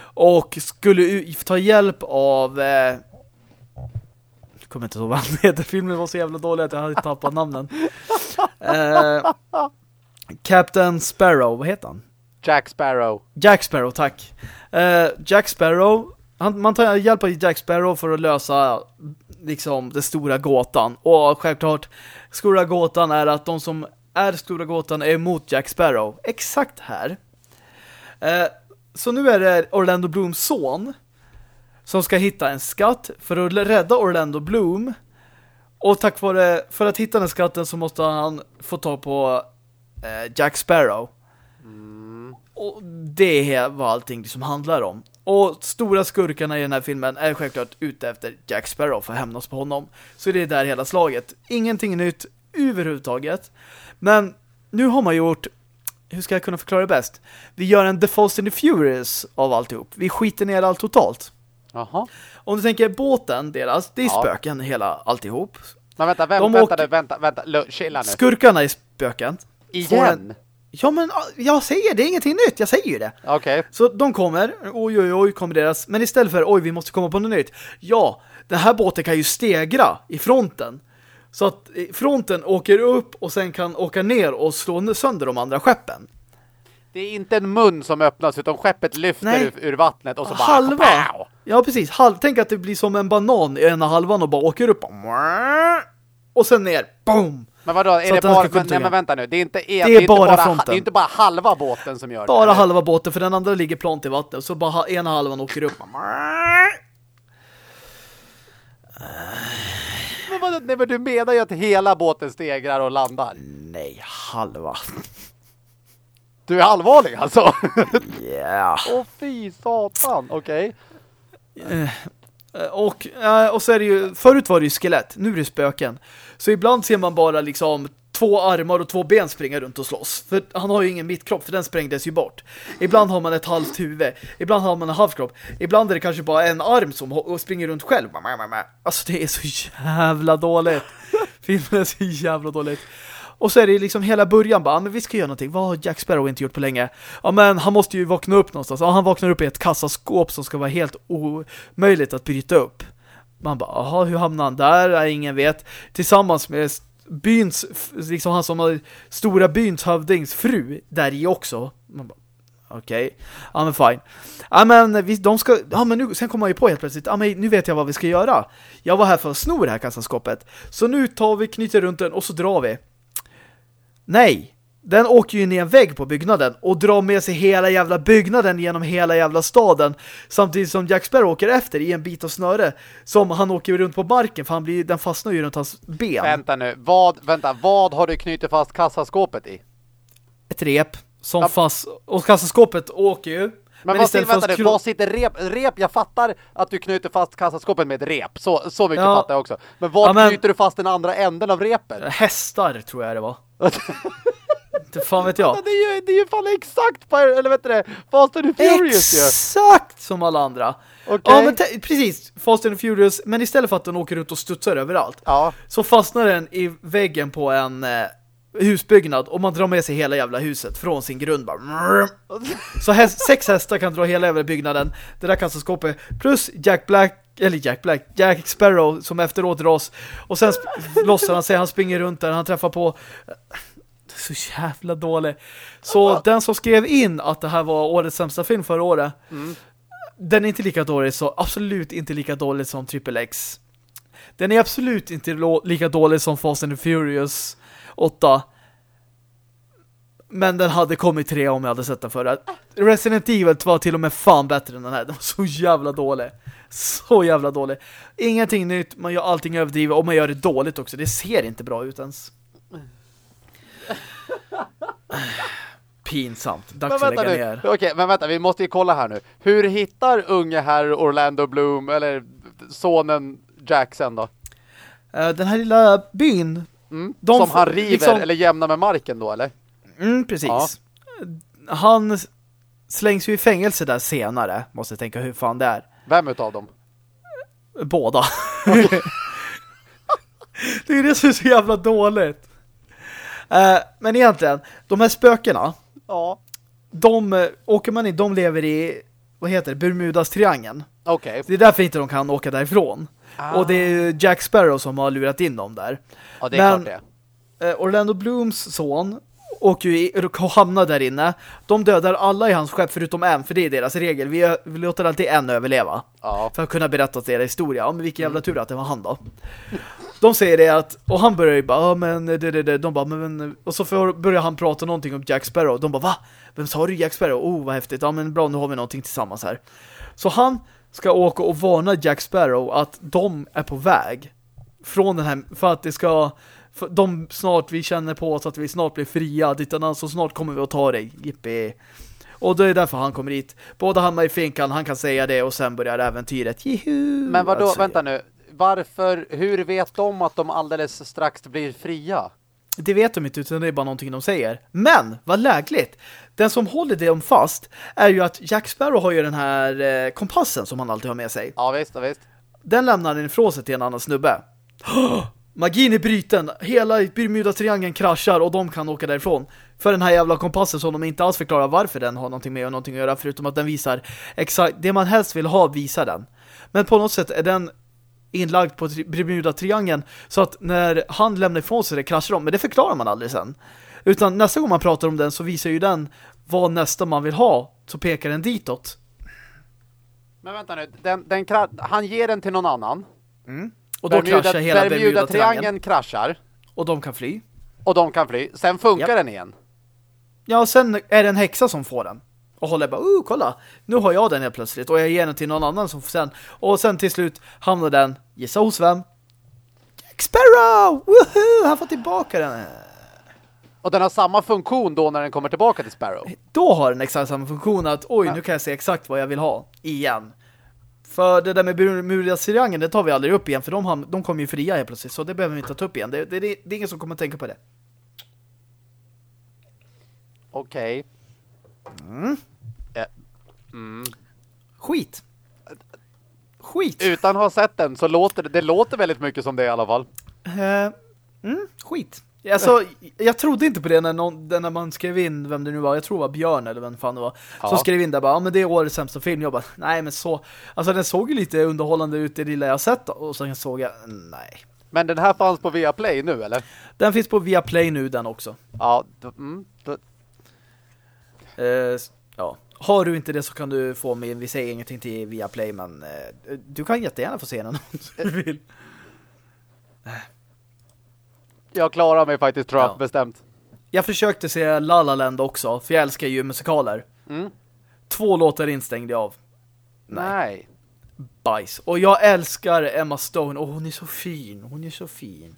och skulle ta hjälp av eh, jag kommer inte ihåg vad han heter. Filmen var så jävla dålig att jag hade tappat namnen. Eh, Captain Sparrow, vad heter han? Jack Sparrow. Jack Sparrow, tack. Eh, Jack Sparrow, han, man tar hjälp av Jack Sparrow för att lösa liksom den stora gåtan. Och självklart, stora gåtan är att de som är stora gåtan är emot Jack Sparrow. Exakt här. Eh, så nu är det Orlando Blooms son som ska hitta en skatt för att rädda Orlando Bloom. Och tack vare, för att hitta den skatten så måste han få ta på eh, Jack Sparrow. Mm. Och det är vad allting liksom handlar om. Och stora skurkarna i den här filmen är självklart ute efter Jack Sparrow för att hämnas på honom. Så det är där hela slaget. Ingenting nytt överhuvudtaget. Men nu har man gjort hur ska jag kunna förklara det bäst? Vi gör en The Fast and the Furious av alltihop. Vi skiter ner allt totalt. Aha. Om du tänker båten deras, det är ja. spöken hela alltihop. Men vänta, vem, De vänta, åker... vänta, vänta, vänta, chilla nu. Skurkarna är spöken. Igen? Ja, men jag säger det är ingenting nytt. Jag säger ju det. Okej. Okay. Så de kommer, oj oj oj kommer deras. Men istället för, oj vi måste komma på något nytt. Ja, den här båten kan ju stegra i fronten. Så att fronten åker upp och sen kan åka ner och slå sönder de andra skeppen. Det är inte en mun som öppnas utan skeppet lyfter ur, ur, vattnet och så bara... Halva! Ja, precis. Halv, tänk att det blir som en banan i ena halvan och bara åker upp. Och sen ner. Boom! Men vadå, är det bara... Men, nej men vänta nu, det är inte, det är, det är bara, bara fronten. Det är inte bara halva båten som gör bara det. Bara halva båten, för den andra ligger plant i vattnet. Så bara ena halvan åker upp. Men vadå, nej men du menar ju att hela båten stegrar och landar. Nej, halva. Du är allvarlig alltså? Ja. Yeah. Åh fy satan, okej. Okay. Eh, och, eh, och så är det ju, förut var det ju skelett, nu är det spöken. Så ibland ser man bara liksom två armar och två ben springa runt och slåss. För han har ju ingen mittkropp, för den sprängdes ju bort. Ibland har man ett halvt huvud. Ibland har man en halvkropp. Ibland är det kanske bara en arm som springer runt själv. Alltså det är så jävla dåligt. Filmen är så jävla dåligt. Och så är det liksom hela början bara, men vi ska göra någonting. Vad har Jack Sparrow inte gjort på länge? Ja, men han måste ju vakna upp någonstans. Ja, han vaknar upp i ett kassaskåp som ska vara helt omöjligt att bryta upp. Man bara, jaha, hur hamnar han där? Ja, ingen vet. Tillsammans med byns, liksom han som har stora byns hövdings fru där i också. Man bara, okej. Okay. Ja, men fine. Ja, men vi, de ska, ja, men nu, sen kommer man ju på helt plötsligt, ja, men nu vet jag vad vi ska göra. Jag var här för att sno det här kassaskåpet. Så nu tar vi, knyter runt den och så drar vi. Nej, den åker ju ner en vägg på byggnaden och drar med sig hela jävla byggnaden genom hela jävla staden samtidigt som Jack Sparrow åker efter i en bit av snöre som han åker runt på marken för han blir, den fastnar ju runt hans ben. Vänta nu, vad, vänta, vad har du knutit fast kassaskåpet i? Ett rep som ja. fast, och kassaskåpet åker ju men, men vad, sitter, vänta nu, vad sitter rep, rep? Jag fattar att du knyter fast kassaskåpet med ett rep. Så, så mycket ja. fattar jag också. Men vad ja, men... knyter du fast den andra änden av repet? Hästar tror jag det var. Det fan vet jag. Det är ju, det är ju fan exakt, eller vet du det, Fast and Furious ju. Exakt som alla andra. Okay. Ja, men precis. Fast and Furious. Men istället för att den åker ut och studsar överallt. Ja. Så fastnar den i väggen på en eh, husbyggnad och man drar med sig hela jävla huset från sin grund bara. Så häst, sex hästar kan dra hela jävla byggnaden. Det där kassaskåpet plus Jack Black eller Jack Black, Jack Sparrow som efteråt dras och sen lossar han sig, han springer runt där, han träffar på så jävla dålig. Så ja. den som skrev in att det här var årets sämsta film förra året mm. den är inte lika dålig så absolut inte lika dålig som Triple X. Den är absolut inte lika dålig som Fast and Furious 8. Men den hade kommit tre om jag hade sett den förra. Resident Evil var till och med fan bättre än den här. Den var så jävla dålig. Så jävla dålig. Ingenting nytt, man gör allting överdrivet och man gör det dåligt också. Det ser inte bra ut ens. Pinsamt. Dags att lägga ner. Okej, men vänta, vi måste ju kolla här nu. Hur hittar unge herr Orlando Bloom, eller sonen Jackson då? Uh, den här lilla byn. Mm, som han river liksom... eller jämnar med marken då, eller? Mm, precis. Ja. Han slängs ju i fängelse där senare. Måste tänka hur fan det är. Vem utav dem? Båda. det är det som är så jävla dåligt. Eh, men egentligen, de här spökena, Ja. de eh, åker man in, de lever i, vad heter det, Bermudas triangeln. Okej. Det är därför inte de kan åka därifrån. Ah. Och det är Jack Sparrow som har lurat in dem där. Ja, det är Men- klart det. Eh, Orlando Blooms son åker ju hamnar där inne. De dödar alla i hans skepp förutom en, för det är deras regel. Vi, vi låter alltid en överleva. Ja. För att kunna berätta deras historia. Ja, men vilken jävla tur att det var han då. De säger det att, och han börjar ju bara, ja men det, det, det. De bara, men, och så får, börjar han prata någonting om Jack Sparrow. De bara, va? Vem sa du Jack Sparrow? Oh, vad häftigt. Ja men bra, nu har vi någonting tillsammans här. Så han ska åka och varna Jack Sparrow att de är på väg från den här, för att det ska för de snart, vi känner på oss att vi snart blir fria, utan så snart kommer vi att ta dig, Jippi. Och det är därför han kommer hit. Både han i finkan, han kan säga det och sen börjar äventyret. Juhu! Men vadå, Alltså, vänta nu. Varför, hur vet de att de alldeles strax blir fria? Det vet de inte, utan det är bara någonting de säger. Men, vad lägligt! Den som håller dem fast är ju att Jack Sparrow har ju den här eh, kompassen som han alltid har med sig. Ja, visst, ja, visst. Den lämnar han ifrån sig till en annan snubbe. Magin är bruten. Hela Bermuda-triangeln kraschar och de kan åka därifrån. För den här jävla kompassen som de inte alls förklarar varför den har någonting med och någonting att göra förutom att den visar exakt det man helst vill ha visar den. Men på något sätt är den inlagd på tri- Bermuda-triangeln så att när han lämnar ifrån sig det kraschar de. Men det förklarar man aldrig sen. Utan nästa gång man pratar om den så visar ju den vad nästa man vill ha. Så pekar den ditåt. Men vänta nu, den, den han ger den till någon annan. Och då kraschar hela Bermuda-triangeln. Kraschar. Och de kan fly. Och de kan fly. Sen funkar Japp. den igen. Ja, och sen är det en häxa som får den. Och håller bara, oh, kolla, nu har jag den helt plötsligt. Och jag ger den till någon annan som får sen. Och sen till slut hamnar den, gissa hos vem? Jack Sparrow! Woohoo! Han får tillbaka den. Och den har samma funktion då när den kommer tillbaka till Sparrow. Då har den exakt samma funktion att, oj, nu kan jag se exakt vad jag vill ha. Igen. För det där med Bermuda-triangeln, det tar vi aldrig upp igen. För de, ham- de kommer ju fria helt plötsligt. Så det behöver vi inte ta upp igen. Det, det, det, det är ingen som kommer tänka på det. Okej. Eh, Skit. Skit. Utan att ha sett den så låter det, det låter väldigt mycket som det i alla fall. Eh, mm, skit. Alltså, jag trodde inte på det när, någon, när man skrev in vem det nu var. Jag tror det var Björn eller vem fan det var. Ja. Som skrev in där bara, ja men det är årets sämsta film. Jag bara, nej men så. Alltså den såg ju lite underhållande ut det lilla jag sett. Och sen såg jag, nej. Men den här fanns på Viaplay nu, eller? Den finns på Viaplay nu den också. Ja, då, mm, ja. Har du inte det så kan du få mig, vi säger ingenting till Viaplay men eh, du kan jättegärna få se den om du vill. jag klarar mig faktiskt, tror jag, Ja. bestämt. Jag försökte se La La Land också, för jag älskar ju musikaler. Mm. Två låtar instängde jag av. Nej. bajs. Och jag älskar Emma Stone. Och hon är så fin. Hon är så fin.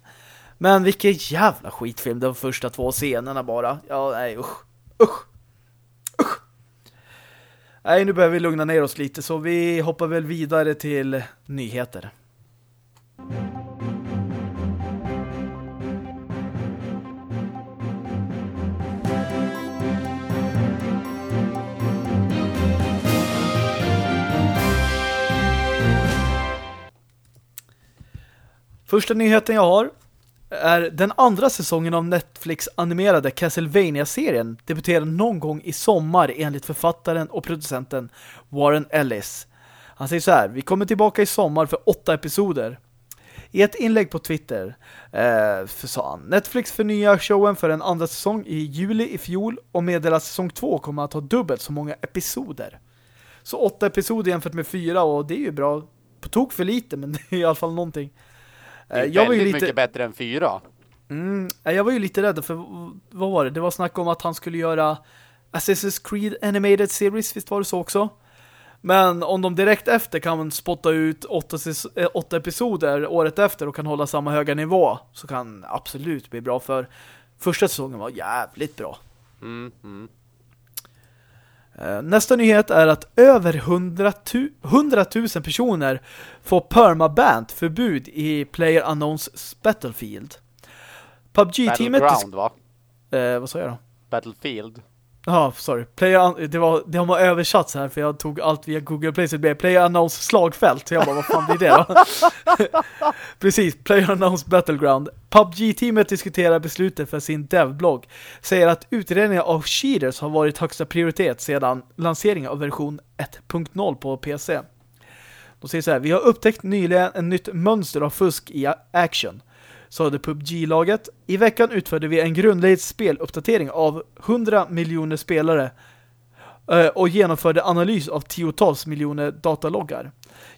Men vilken jävla skitfilm. De första två scenerna bara. Ja, nej, usch. Usch. Usch. Nej, nu behöver vi lugna ner oss lite. Så vi hoppar väl vidare till nyheter. Första nyheten jag har är den andra säsongen av Netflix-animerade Castlevania-serien debuterar någon gång i sommar enligt författaren och producenten Warren Ellis. Han säger så här, vi kommer tillbaka i sommar för åtta episoder. I ett inlägg på Twitter eh, för sa han, Netflix förnyar showen för en andra säsong i juli i fjol och meddelar att säsong två kommer att ha dubbelt så många episoder. Så åtta episoder jämfört med fyra och det är ju bra. På tok för lite men det är i alla fall någonting. Det är Eh, jag väldigt lite... mycket bättre än fyra. Mm, eh, jag var ju lite rädd för, vad var det? Det var snack om att han skulle göra Assassin's Creed Animated Series, visst var det så också? Men om de direkt efter kan spotta ut åtta, eh, åtta episoder året efter och kan hålla samma höga nivå så kan absolut bli bra för första säsongen var jävligt bra. Mm, mm. Eh, Nästa nyhet är att över 100 000, 100 000 personer får permaband förbud i Player Unknowns Battlefield. PUBG-teamet... Battleground, va? Eh, vad sa jag då? Battlefield. Ja, sorry. Player, det, var, det har man översatt så här för jag tog allt via Google Play så det blev Player Announce slagfält. Så jag bara, vad fan blir det då? Precis, Player Announce Battleground. PubG-teamet diskuterar beslutet för sin devblogg. Säger att utredningen av cheaters har varit högsta prioritet sedan lanseringen av version 1.0 på PC. De säger så här, vi har upptäckt nyligen ett nytt mönster av fusk i action sade PubG-laget. I veckan utförde vi en grundlig speluppdatering av 100 miljoner spelare eh, och genomförde analys av tiotals miljoner dataloggar.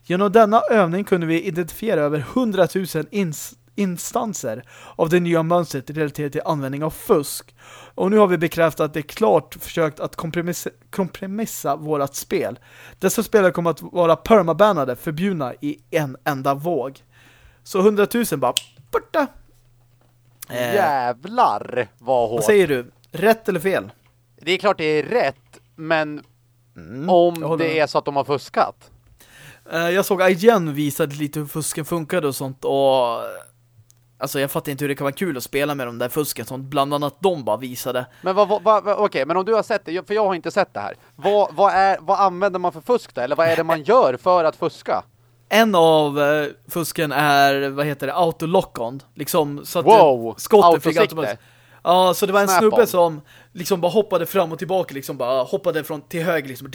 Genom denna övning kunde vi identifiera över 100 000 ins instanser av det nya mönstret relaterat till användning av fusk. Och nu har vi bekräftat att det är klart försökt att kompromissa, kompromissa vårat spel. Dessa spelare kommer att vara permabannade, förbjudna i en enda våg. Så 100 000 bara borta. Eh, Jävlar vad hårt. Vad säger du? Rätt eller fel? Det är klart det är rätt, men mm, om det är så att de har fuskat. Eh, jag såg IGN visade lite hur fusken funkade och sånt och Alltså jag fattar inte hur det kan vara kul att spela med de där fusken som bland annat de bara visade. Men vad, vad, vad okej, okay, men om du har sett det, för jag har inte sett det här. Vad, vad, är, vad använder man för fusk då? Eller vad är det man gör för att fuska? En av uh, fusken är, vad heter det, autolock-on. Liksom, så att wow, skottet fick automatiskt. Ja, så det var en snubbe som liksom bara hoppade fram och tillbaka, liksom bara hoppade från till höger liksom,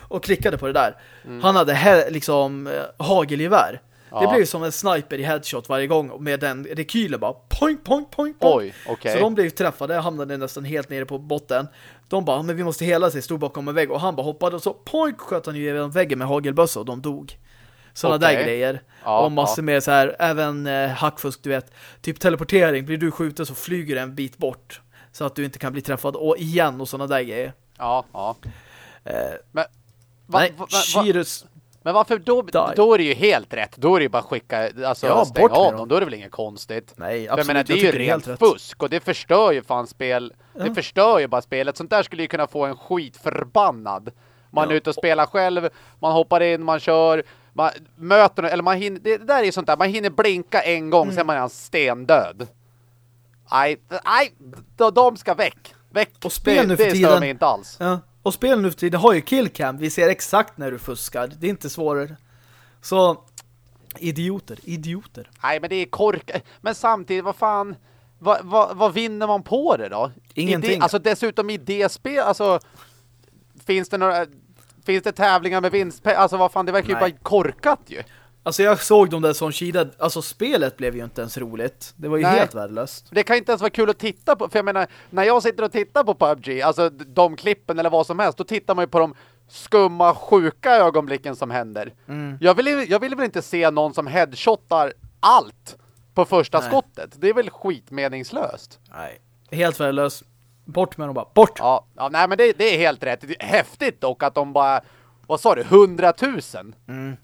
och klickade på det där. Mm. Han hade liksom uh, hagelgevär. Ja. Det blev som en sniper i headshot varje gång med den rekylen bara poink, poink, poink, poink. Oj, okay. Så de blev träffade, hamnade nästan helt nere på botten. De bara, men vi måste hela sig, stod bakom en vägg och han bara hoppade och så poink sköt han ju genom väggen med hagelbössa och de dog. Sådana okay. där grejer. Ja, och massor ja. med så här, även eh, hackfusk, du vet. Typ teleportering, blir du skjuten så flyger en bit bort. Så att du inte kan bli träffad och igen och sådana där grejer. Ja, ja. Eh, men, va, nej, va, va, Chirus men varför då, då är det ju helt rätt. Då är det ju bara att skicka, alltså ja, stänga av dem. Då är det väl inget konstigt. Nej, absolut. För, menar, det är ju rent fusk och det förstör ju fan spel. Ja. Det förstör ju bara spelet. Sånt där skulle ju kunna få en skit förbannad. Man ja. är ute och spelar själv, man hoppar in, man kör, man möter, eller man hinner, det där är sånt där, man hinner blinka en gång, mm. sen man är stendöd. Nej, nej, de ska väck. Väck. Och spel nu för det, tiden. inte alls. Ja. Och spel nu för tiden har ju killcam. Vi ser exakt när du fuskar. Det är inte svårare. Så, idioter, idioter. Nej, men det är kork. Men samtidigt, vad fan... Vad, vad, vad vinner man på det då? Ingenting. Det, alltså dessutom i det spel, alltså finns det några finns det tävlingar med vinst? Alltså vad fan, det verkar ju bara korkat ju. Alltså jag såg de där som kidade, alltså spelet blev ju inte ens roligt. Det var ju Nej. helt värdelöst. Det kan inte ens vara kul att titta på, för jag menar, när jag sitter och tittar på PUBG, alltså de klippen eller vad som helst, då tittar man ju på de skumma, sjuka ögonblicken som händer. Mm. Jag, vill, jag vill väl inte se någon som headshotar allt på första Nej. skottet. Det är väl skitmeningslöst. Nej, helt värdelöst. Bort med dem bara, bort! Ja, ja nej men det, det är helt rätt. Det är häftigt dock att de bara, vad sa du, hundratusen? Mm.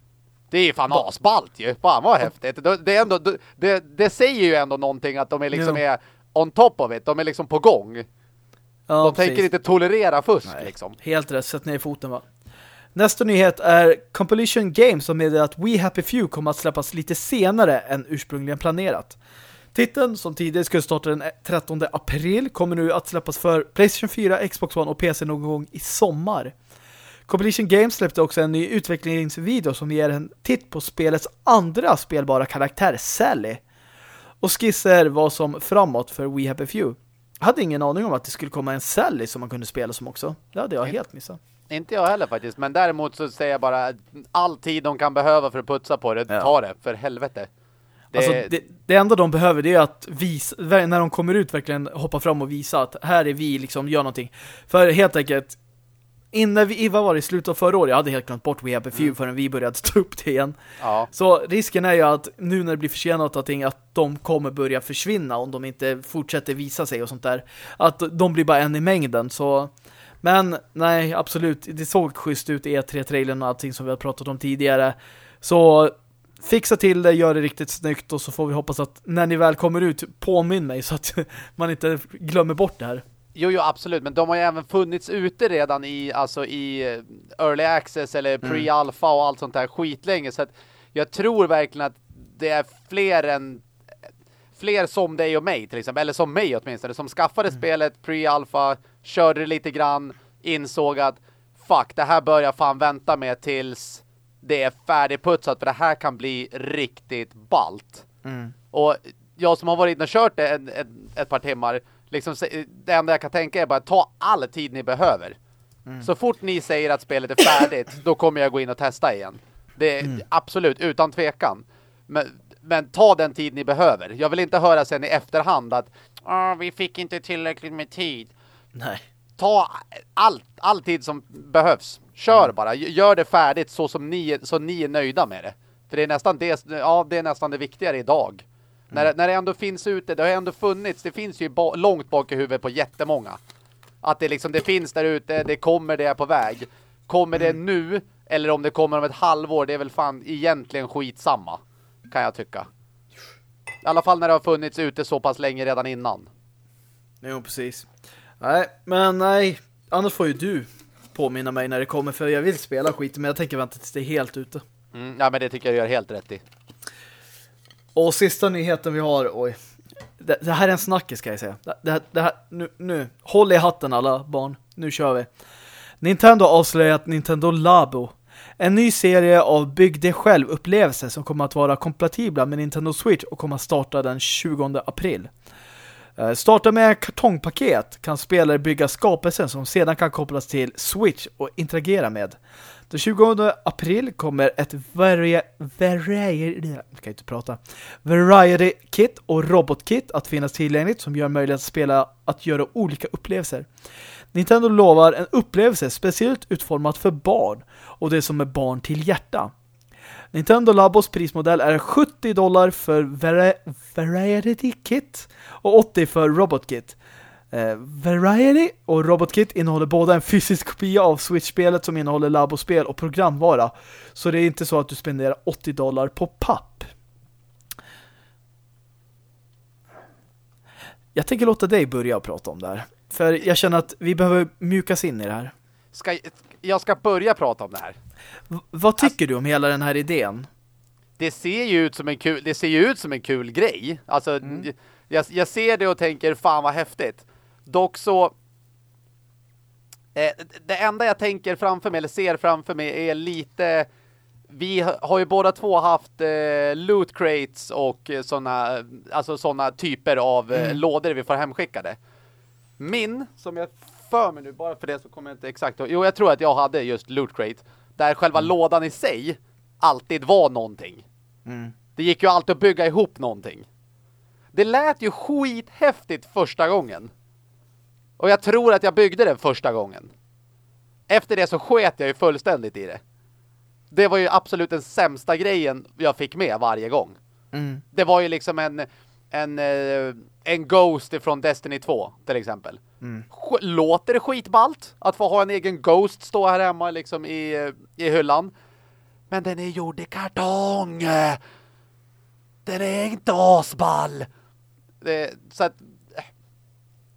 Det är ju fan asballt ju. Fan vad häftigt. Det, är ändå, det, det säger ju ändå någonting att de är liksom är on top of it. De är liksom på gång. Ja, de precis. tänker inte tolerera fusk Nej, liksom. Helt rätt, sätt ner foten va. Nästa nyhet är Compilation Games som meddelar att We Happy Few kommer att släppas lite senare än ursprungligen planerat. Titeln som tidigare skulle starta den 13 april kommer nu att släppas för Playstation 4, Xbox One och PC någon gång i sommar. Compilation Games släppte också en ny utvecklingsvideo som ger en titt på spelets andra spelbara karaktär, Sally. Och skisser vad som framåt för We Happy Few. Jag hade ingen aning om att det skulle komma en Sally som man kunde spela som också. Det hade jag helt missat. Inte jag heller faktiskt, men däremot så säger jag bara all tid de kan behöva för att putsa på det, ja. ta det, för helvete. Det... Alltså, det, det enda de behöver det är att visa, när de kommer ut verkligen hoppa fram och visa att här är vi, liksom gör någonting. För helt enkelt, innan vi, vad var det i slutet av förra året, jag hade helt glömt bort We Have a Few mm. förrän vi började stå upp det igen. Ja. Så risken är ju att nu när det blir försenat allting, att de kommer börja försvinna om de inte fortsätter visa sig och sånt där. Att de blir bara en i mängden, så... Men nej, absolut, det såg schysst ut i E3-trailern och allting som vi har pratat om tidigare. Så fixa till det, gör det riktigt snyggt och så får vi hoppas att när ni väl kommer ut påminn mig så att man inte glömmer bort det här. Jo, jo, absolut. Men de har ju även funnits ute redan i, alltså i eh, early access eller mm. pre-alpha och allt sånt där skitlänge. Så att jag tror verkligen att det är fler än fler som dig och mig till exempel, eller som mig åtminstone, som skaffade mm. spelet pre-alpha, körde lite grann, insåg att fuck, det här börjar fan vänta med tills det är färdigputsat för det här kan bli riktigt balt. Mm. Och jag som har varit inne och kört det en, en, ett par timmar, liksom, det enda jag kan tänka är bara ta all tid ni behöver. Mm. Så fort ni säger att spelet är färdigt, då kommer jag gå in och testa igen. Det är mm. absolut, utan tvekan. Men, men ta den tid ni behöver. Jag vill inte höra sen i efterhand att vi fick inte tillräckligt med tid. Nej. Ta allt, all tid som behövs. Kör bara. Gör det färdigt så som ni, så ni är nöjda med det. För det är nästan det, ja, det, är nästan det viktigare idag. Mm. När, när det ändå finns ute, det har ändå funnits, det finns ju ba, långt bak i huvudet på jättemånga. Att det liksom, det finns där ute, det kommer, det är på väg. Kommer det mm. nu, eller om det kommer om ett halvår, det är väl fan egentligen skitsamma. Kan jag tycka. I alla fall när det har funnits ute så pass länge redan innan. Jo, precis. Nej, men nej. Annars får ju du påminna mig när det kommer, för jag vill spela skit, men jag tänker vänta tills det är helt ute. Mm, ja, men det tycker jag gör helt rätt i. Och sista nyheten vi har, oj. Det, det här är en snackis ska jag säga. Det, det, det här, nu, nu, håll i hatten alla barn. Nu kör vi. Nintendo avslöjat Nintendo Labo. En ny serie av bygg det själv-upplevelser som kommer att vara kompatibla med Nintendo Switch och kommer att starta den 20 april. Eh, starta med kartongpaket kan spelare bygga skapelser som sedan kan kopplas till Switch och interagera med. Den 20 april kommer ett vari vari kan inte prata. Variety Kit och Robot Kit att finnas tillgängligt som gör möjlighet att spela att göra olika upplevelser. Nintendo lovar en upplevelse speciellt utformad för barn och det som är barn till hjärta. Nintendo Labos prismodell är 70 dollar för Vari Variety Kit och 80 för Robot Kit. Eh, Variety och Robot Kit innehåller båda en fysisk kopia av Switch-spelet som innehåller labospel och programvara. Så det är inte så att du spenderar 80 dollar på papp. Jag tänker låta dig börja prata om det här. För jag känner att vi behöver mjukas in i det här. Ska, jag ska börja prata om det här. V vad tycker alltså, du om hela den här idén? Det ser ju ut som en kul, det ser ju ut som en kul grej. Alltså, mm. jag, jag ser det och tänker, fan vad häftigt. Dock så eh, det enda jag tänker framför mig, eller ser framför mig, är lite vi har ju båda två haft eh, loot crates och eh, såna, alltså såna typer av eh, mm. lådor vi får hemskickade. Min, som jag för mig nu, bara för det så kommer jag inte exakt Jo, jag tror att jag hade just loot crate. Där själva mm. lådan i sig alltid var någonting. Mm. Det gick ju alltid att bygga ihop någonting. Det lät ju skithäftigt första gången. Och jag tror att jag byggde den första gången. Efter det så sket jag ju fullständigt i det. Det var ju absolut den sämsta grejen jag fick med varje gång. Mm. Det var ju liksom en en, eh, en Ghost från Destiny 2 till exempel. Mm. Låter det skitballt att få ha en egen Ghost stå här hemma liksom i, eh, i hyllan. Men den är gjord i kartong. Den är inte asball. Det, så att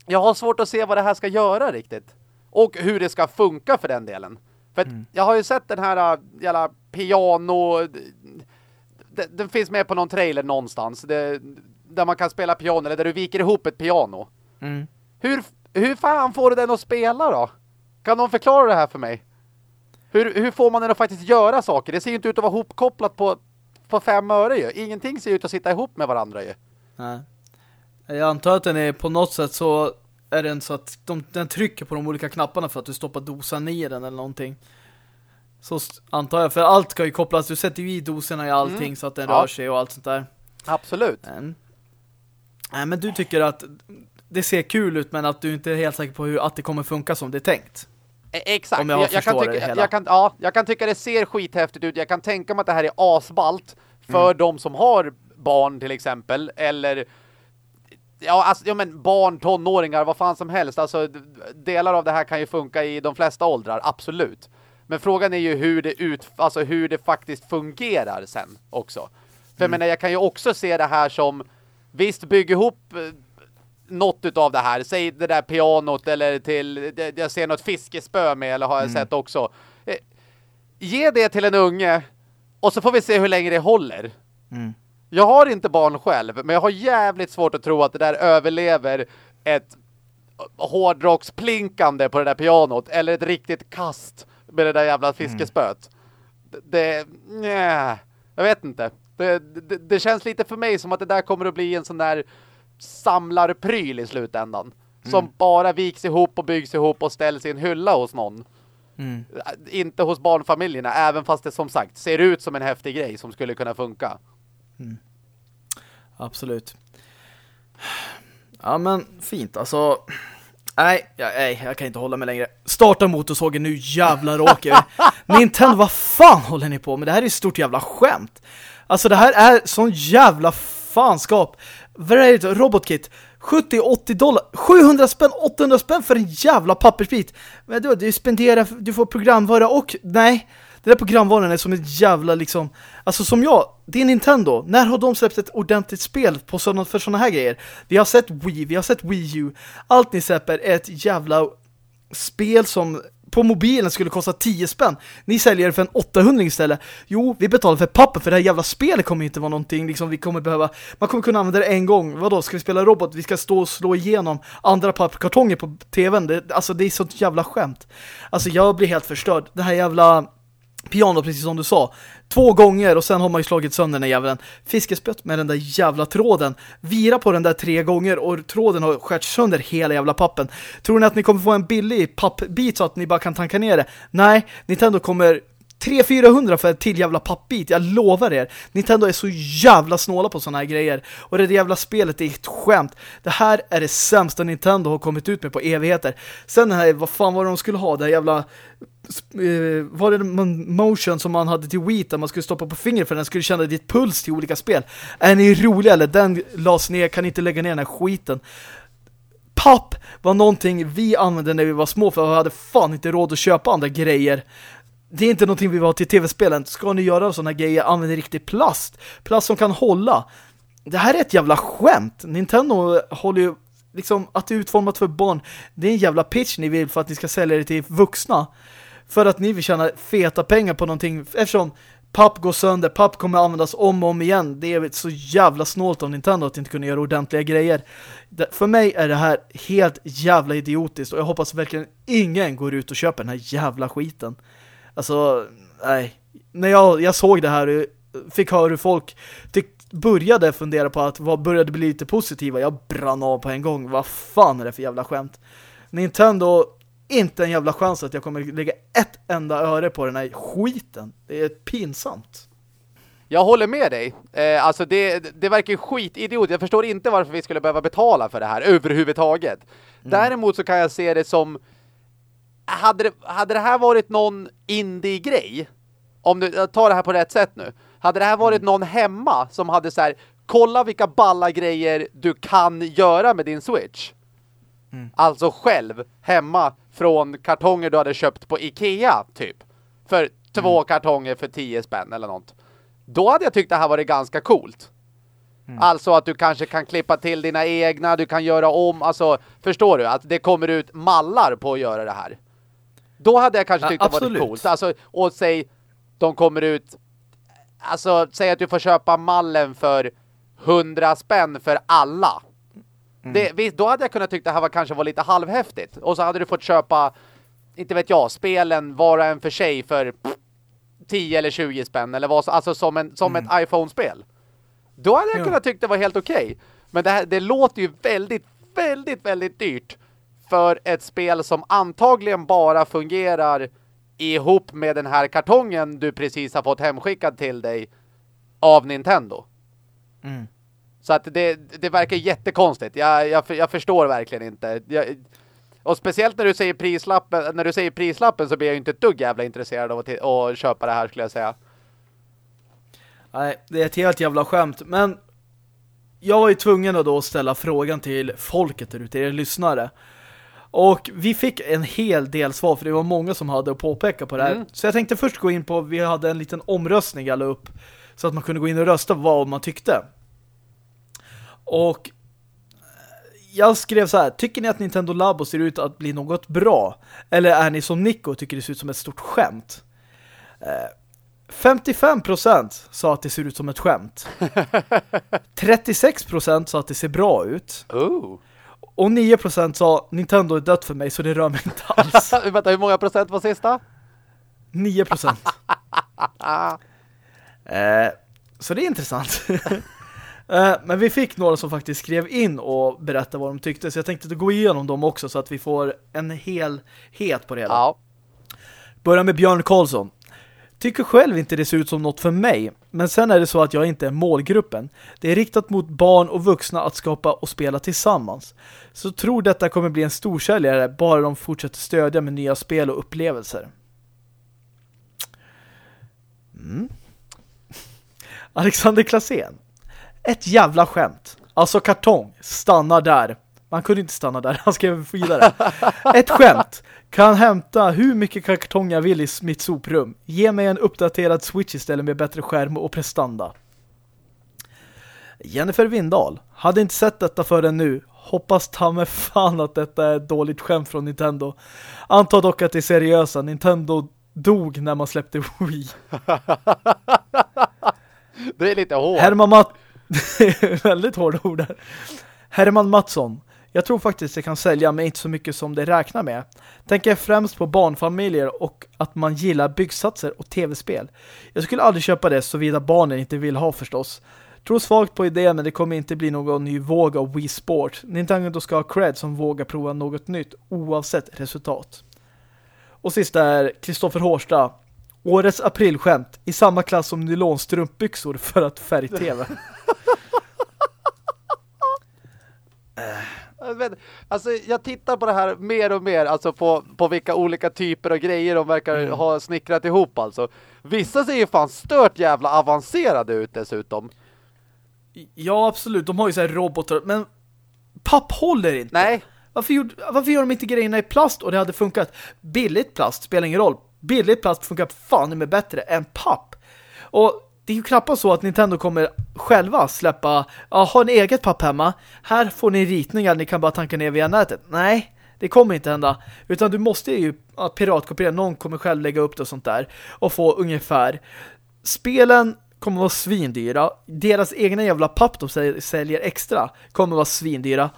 jag har svårt att se vad det här ska göra riktigt. Och hur det ska funka för den delen. För mm. jag har ju sett den här jävla piano... Den, den finns med på någon trailer någonstans. Det, där man kan spela piano, eller där du viker ihop ett piano. Mm. Hur, hur fan får du den att spela då? Kan någon förklara det här för mig? Hur, hur får man den att faktiskt göra saker? Det ser ju inte ut att vara hopkopplat på, på fem öre ju. Ingenting ser ut att sitta ihop med varandra ju. Nej. Jag antar att den är på något sätt så är den så att de, den trycker på de olika knapparna för att du stoppar dosan i den eller någonting. Så antar jag, för allt ska ju kopplas, du sätter ju i doserna i allting mm. så att den ja. rör sig och allt sånt där. Absolut. Men, nej, men du tycker att det ser kul ut men att du inte är helt säker på hur att det kommer funka som det är tänkt. E, exakt. Om jag, jag, jag kan tycka, jag kan, ja, jag kan tycka det ser skithäftigt ut. Jag kan tänka mig att det här är asbalt för mm. de som har barn till exempel. Eller ja, alltså, ja, men barn, tonåringar, vad fan som helst. Alltså, delar av det här kan ju funka i de flesta åldrar, absolut. Men frågan är ju hur det, ut, alltså hur det faktiskt fungerar sen också. För mm. jag menar, jag kan ju också se det här som, visst, bygg ihop eh, något av det här. Säg det där pianot eller till, jag ser något fiskespö med, eller har jag mm. sett också. Eh, ge det till en unge och så får vi se hur länge det håller. Mm. Jag har inte barn själv, men jag har jävligt svårt att tro att det där överlever ett hårdrocksplinkande på det där pianot eller ett riktigt kast med det där jävla fiskespöt. Mm. Det, nej, jag vet inte. Det, det, det, känns lite för mig som att det där kommer att bli en sån där samlarpryl i slutändan. Mm. Som bara viks ihop och byggs ihop och ställs i en hylla hos någon. Mm. Inte hos barnfamiljerna, även fast det som sagt ser ut som en häftig grej som skulle kunna funka. Mm. Absolut. Ja, men fint. Alltså, nej, ja, nej, jag kan inte hålla mig längre. Starta motorsågen nu, jävlar åker Nintendo, vad fan håller ni på med? Det här är ett stort jävla skämt. Alltså, det här är sån jävla fanskap. Vad är det? Robotkit. 70-80 dollar. 700 spänn, 800 spänn för en jävla pappersbit. Men du, du spenderar, du får programvara och nej, det där programvaran är som ett jävla liksom, alltså som jag, det är Nintendo. När har de släppt ett ordentligt spel på såna, för sådana här grejer? Vi har sett Wii, vi har sett Wii U. Allt ni släpper är ett jävla spel som på mobilen skulle kosta 10 spänn. Ni säljer det för en 800 istället. Jo, vi betalar för papper för det här jävla spelet kommer inte vara någonting liksom vi kommer behöva. Man kommer kunna använda det en gång. Vadå, ska vi spela robot? Vi ska stå och slå igenom andra papperkartonger på tvn. Det, alltså det är sånt jävla skämt. Alltså jag blir helt förstörd. Det här jävla piano, precis som du sa. Två gånger och sen har man ju slagit sönder den jäveln. Fiskespött med den där jävla tråden. Vira på den där tre gånger och tråden har skärt sönder hela jävla pappen. Tror ni att ni kommer få en billig pappbit så att ni bara kan tanka ner det? Nej, Nintendo kommer 300-400 för ett till jävla pappbit, jag lovar er. Nintendo är så jävla snåla på såna här grejer. Och det jävla spelet är ett skämt. Det här är det sämsta Nintendo har kommit ut med på evigheter. Sen den här, vad fan var det de skulle ha? Det här jävla... Eh, var det motion som man hade till Wii där man skulle stoppa på fingret för den skulle känna ditt puls till olika spel. Är ni roliga eller? Den lades ner, kan inte lägga ner den här skiten papp var någonting vi använde när vi var små för vi hade fan inte råd att köpa andra grejer det är inte någonting vi vill ha till tv-spelen. Ska ni göra sådana grejer, använd riktig plast. Plast som kan hålla. Det här är ett jävla skämt. Nintendo håller ju liksom att det är utformat för barn. Det är en jävla pitch ni vill för att ni ska sälja det till vuxna. För att ni vill tjäna feta pengar på någonting. Eftersom papp går sönder, papp kommer användas om och om igen. Det är så jävla snålt av Nintendo att inte kunna göra ordentliga grejer. för mig är det här helt jävla idiotiskt och jag hoppas verkligen ingen går ut och köper den här jävla skiten. Alltså, nej. När jag, jag såg det här fick höra hur folk började fundera på att vad började bli lite positiva. Jag brann av på en gång. Vad fan är det för jävla skämt? Nintendo, inte en jävla chans att jag kommer lägga ett enda öre på den här skiten. Det är pinsamt. Jag håller med dig. Eh, alltså det, det verkar skitidiot. Jag förstår inte varför vi skulle behöva betala för det här överhuvudtaget. Mm. Däremot så kan jag se det som hade det, hade det här varit någon indie-grej, om du tar det här på rätt sätt nu, hade det här varit någon hemma som hade så här, kolla vilka balla grejer du kan göra med din Switch. Mm. Alltså själv, hemma, från kartonger du hade köpt på Ikea, typ. För två mm. kartonger för tio spänn eller något. Då hade jag tyckt det här varit ganska coolt. Mm. Alltså att du kanske kan klippa till dina egna, du kan göra om, alltså förstår du? Att det kommer ut mallar på att göra det här. Då hade jag kanske tyckt ja, det var coolt. Alltså, och säg, de kommer ut... Alltså, säg att du får köpa mallen för 100 spänn för alla. Mm. Det, visst, då hade jag kunnat tycka det här var, kanske var lite halvhäftigt. Och så hade du fått köpa, inte vet jag, spelen var och en för sig för 10 eller 20 spänn. Eller vad, alltså som, en, som mm. ett iPhone-spel. Då hade jag ja. kunnat tycka det var helt okej. Okay. Men det, här, det låter ju väldigt, väldigt, väldigt dyrt för ett spel som antagligen bara fungerar ihop med den här kartongen du precis har fått hemskickad till dig av Nintendo. Mm. Så att det, det verkar jättekonstigt. Jag, jag, jag förstår verkligen inte. Jag, och speciellt när du säger prislappen när du säger prislappen så blir jag inte ett dugg jävla intresserad av att, att köpa det här skulle jag säga. Nej, det är ett helt jävla skämt. Men jag var ju tvungen att då ställa frågan till folket där ute, er lyssnare. Och vi fick en hel del svar för det var många som hade att påpeka på det här. Mm. Så jag tänkte först gå in på, vi hade en liten omröstning alla upp så att man kunde gå in och rösta vad man tyckte. Och jag skrev så här, tycker ni att Nintendo Labo ser ut att bli något bra? Eller är ni som Nico och tycker det ser ut som ett stort skämt? 55% eh, sa att det ser ut som ett skämt. 36% sa att det ser bra ut. Oh. Och 9% sa Nintendo är dött för mig så det rör mig inte alls. Vänta, hur många procent var sista? 9%. eh, så det är intressant. eh, men vi fick några som faktiskt skrev in och berättade vad de tyckte. Så jag tänkte gå igenom dem också så att vi får en helhet på det hela. Ja. Börja med Björn Karlsson. Tycker själv inte det ser ut som något för mig. Men sen är det så att jag inte är målgruppen. Det är riktat mot barn och vuxna att skapa och spela tillsammans. Så tror detta kommer bli en storsäljare bara de fortsätter stödja med nya spel och upplevelser. Mm. Alexander Klasén. Ett jävla skämt. Alltså kartong. Stanna där. Man kunde inte stanna där. Han skrev vidare. Ett skämt. Kan hämta hur mycket kartong jag vill i mitt soprum. Ge mig en uppdaterad Switch istället med bättre skärm och prestanda. Jennifer Windahl. Hade inte sett detta förrän nu. Hoppas ta med fan att detta är ett dåligt skämt från Nintendo. Antar dock att det är seriösa. Nintendo dog när man släppte Wii. Det är lite hårt. Herman Matt... Väldigt hårda ord där. Herman Mattsson. Jag tror faktiskt det kan sälja men inte så mycket som det räknar med. Tänker främst på barnfamiljer och att man gillar byggsatser och tv-spel. Jag skulle aldrig köpa det såvida barnen inte vill ha förstås. Tror svagt på idén men det kommer inte bli någon ny våg av Wii Sport. Nintendo ska ha cred som vågar prova något nytt oavsett resultat. Och sista är Kristoffer Hårsta. Årets aprilskämt i samma klass som nylonstrumpbyxor för att färg-tv. Alltså jag tittar på det här mer och mer alltså på, på vilka olika typer av grejer de verkar mm. ha snickrat ihop alltså. Vissa ser ju fan stört jävla avancerade ut dessutom. Ja, absolut. De har ju så här robotar, men papp håller inte. Nej. Varför, gjorde, varför gör de inte grejerna i plast och det hade funkat? Billigt plast spelar ingen roll. Billigt plast funkar fan med bättre än papp. Och det är ju knappast så att Nintendo kommer själva släppa, ja, har ni eget papp hemma? Här får ni ritningar, ni kan bara tanka ner via nätet. Nej, det kommer inte hända. Utan du måste ju ja, piratkopiera, någon kommer själv lägga upp det och sånt där. Och få ungefär. Spelen kommer vara svindyra. Deras egna jävla papp de säljer extra kommer vara svindyra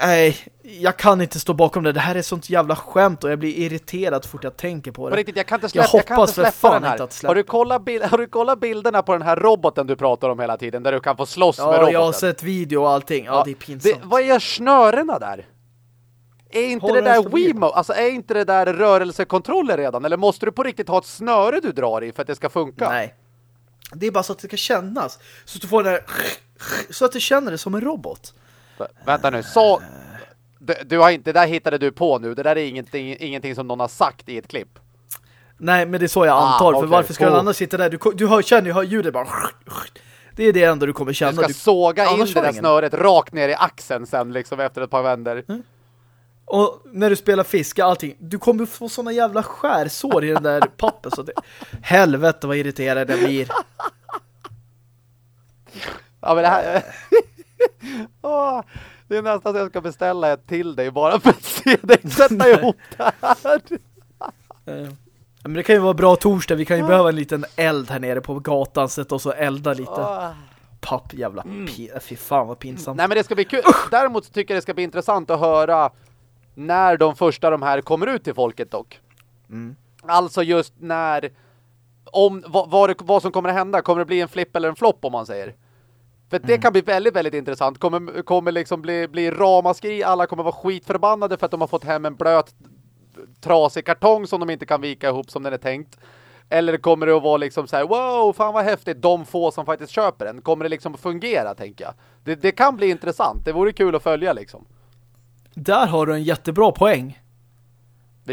nej, jag kan inte stå bakom det. Det här är sånt jävla skämt och jag blir irriterad fort jag tänker på det. Riktigt, jag kan inte släppa, jag, jag kan inte släppa den här. Har du, kollat har du kollat bilderna på den här roboten du pratar om hela tiden där du kan få slåss ja, med roboten? Ja, jag har sett video och allting. Ja, ja det är pinsamt. Det, vad är snörena där? Är inte Håller det där Wiimote, alltså är inte det där rörelsekontroller redan? Eller måste du på riktigt ha ett snöre du drar i för att det ska funka? Nej. Det är bara så att det ska kännas. Så att du får det där, så att du känner det som en robot. Vänta nu, så... Du, du har inte, det där hittade du på nu. Det där är ingenting, ingenting som någon har sagt i ett klipp. Nej, men det är så jag antar. Ah, okay. För varför ska oh. den annars sitta där? Du, du hör, känner ju hör ljudet bara... Det är det enda du kommer känna. Du ska du, såga in det där snöret rakt ner i axeln sen liksom efter ett par vänder. Mm. Och när du spelar fiska, allting, du kommer få såna jävla skärsår i den där pappen. Så det, helvete vad irriterad jag blir. Ja, men det här... oh, det är nästan så jag ska beställa ett till dig bara för att se dig sätta ihop det här. Eh, men det kan ju vara bra torsdag. Vi kan ju behöva en liten eld här nere på gatan. Sätta oss och elda lite. Papp, jävla mm. Fy fan vad pinsamt. Nej men det ska bli kul. Däremot tycker jag det ska bli intressant att höra när de första de här kommer ut till folket dock. Mm. Alltså just när om vad, vad, vad som kommer att hända. Kommer det bli en flipp eller en flopp om man säger? För det mm. kan bli väldigt, väldigt intressant. Kommer, kommer liksom bli, bli ramaskri. Alla kommer vara skitförbannade för att de har fått hem en blöt trasig kartong som de inte kan vika ihop som den är tänkt. Eller kommer det att vara liksom så här, wow, fan vad häftigt, de få som faktiskt köper den. Kommer det liksom att fungera, tänker jag. Det, det kan bli intressant. Det vore kul att följa liksom. Där har du en jättebra poäng.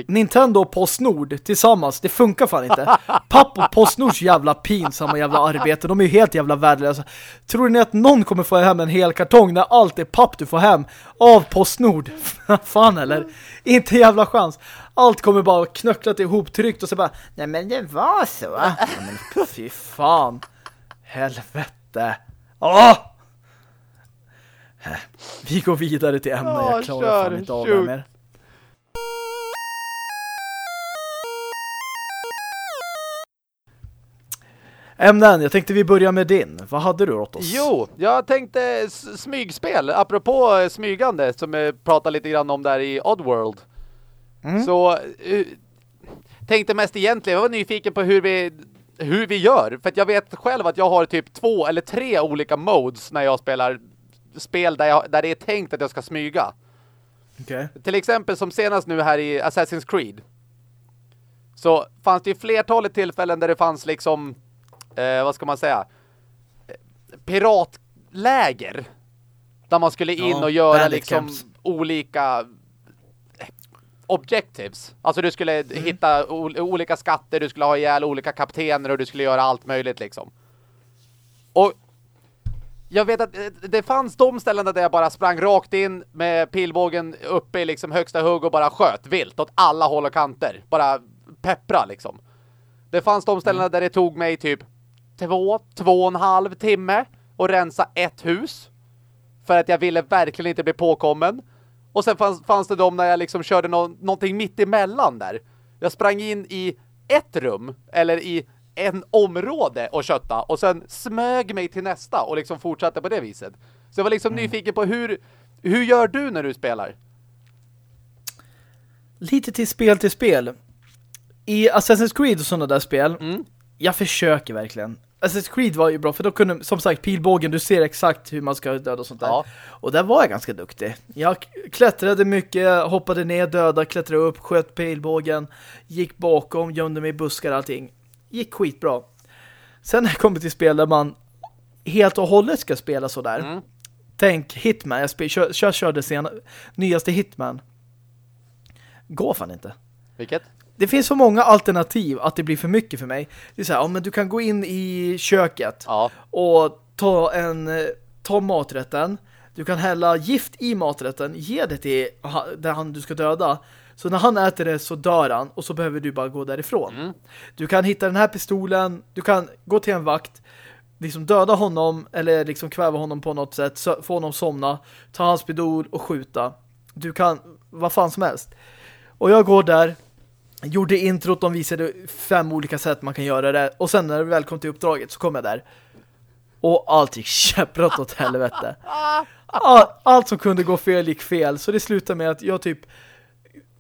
Nintendo och Postnord tillsammans, det funkar fan inte. Papp och Postnords jävla pinsamma jävla arbete, de är ju helt jävla värdelösa. Tror ni att någon kommer få hem en hel kartong när allt är papp du får hem av Postnord? fan eller? Inte jävla chans. Allt kommer bara knöcklat ihop tryckt och så bara, nej men det var så. Ja, men fy fan. Helvete. Åh! Vi går vidare till ämnen, jag klarar fan inte av mer. Ämnen, jag tänkte vi börjar med din. Vad hade du åt oss? Jo, jag tänkte smygspel, apropå smygande som jag pratade lite grann om där i Oddworld. Mm. Så uh, tänkte mest egentligen, jag var nyfiken på hur vi hur vi gör. För jag vet själv att jag har typ två eller tre olika modes när jag spelar spel där, jag, där det är tänkt att jag ska smyga. Okay. Till exempel som senast nu här i Assassin's Creed. Så fanns det ju flertalet tillfällen där det fanns liksom, eh, vad ska man säga, piratläger. Där man skulle in ja, och göra liksom camps. olika objectives. Alltså du skulle mm. hitta olika skatter, du skulle ha ihjäl olika kaptener och du skulle göra allt möjligt liksom. Och jag vet att eh, det fanns de ställen där jag bara sprang rakt in med pilbågen uppe i liksom högsta hugg och bara sköt vilt åt alla håll och kanter. Bara peppra liksom. Det fanns de ställena mm. där det tog mig typ två, två och en halv timme att rensa ett hus. För att jag ville verkligen inte bli påkommen. Och sen fanns, fanns det de när jag liksom körde no någonting mitt emellan där. Jag sprang in i ett rum, eller i en område och kötta och sen smög mig till nästa och liksom fortsatte på det viset. Så jag var liksom mm. nyfiken på hur, hur gör du när du spelar? Lite till spel till spel. I Assassin's Creed och sådana där spel, mm. Jag försöker verkligen. Assassin's Creed var ju bra för då kunde, som sagt, pilbågen, du ser exakt hur man ska döda och sånt där. Ja. Och där var jag ganska duktig. Jag klättrade mycket, hoppade ner, döda, klättrade upp, sköt pilbågen, gick bakom, gömde mig i buskar och allting. Gick skitbra. Sen när jag kommer till spel där man helt och hållet ska spela sådär. Mm. Tänk Hitman, jag, spel, kör, körde sen nyaste Hitman. Går fan inte. Vilket? Det finns så många alternativ att det blir för mycket för mig. Det är så här, ja, men du kan gå in i köket ja. och ta en ta maträtten. Du kan hälla gift i maträtten, ge det till den han du ska döda. Så när han äter det så dör han och så behöver du bara gå därifrån. Mm. Du kan hitta den här pistolen, du kan gå till en vakt, liksom döda honom eller liksom kväva honom på något sätt, få honom somna, ta hans pistol och skjuta. Du kan, vad fan som helst. Och jag går där, gjorde introt, de visade fem olika sätt man kan göra det. Och sen när det väl kom till uppdraget så kom jag där. Och allt gick käpprätt åt helvete. All, allt som kunde gå fel gick fel. Så det slutade med att jag typ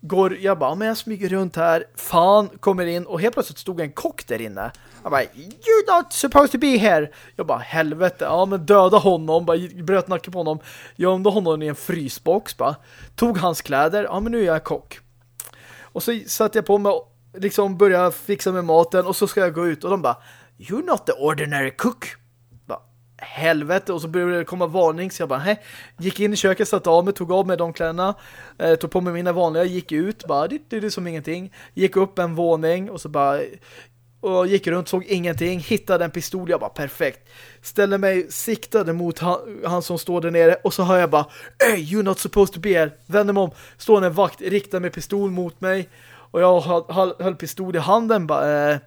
går, jag bara, men jag smyger runt här. Fan, kommer in och helt plötsligt stod en kock där inne. Han bara, you're not supposed to be here. Jag bara, helvete, ja men döda honom. Bara bröt nacken på honom. Gömde honom i en frysbox bara. Tog hans kläder, ja men nu är jag kock. Och så satte jag på mig och liksom började fixa med maten och så ska jag gå ut och de bara You're not the ordinary cook. Bara, helvete. Och så började det komma varning så jag bara, hej. Gick in i köket, satte av mig, tog av mig de kläderna. Eh, tog på mig mina vanliga, gick ut. Bara, det, det är som ingenting. Gick upp en våning och så bara och gick runt, såg ingenting, hittade en pistol, jag bara perfekt. Ställde mig, siktade mot han, han som står där nere och så hör jag bara Hey, you're not supposed to be here. Vänder mig om, står en vakt, riktar med pistol mot mig och jag höll, höll pistol i handen bara eh, Eh,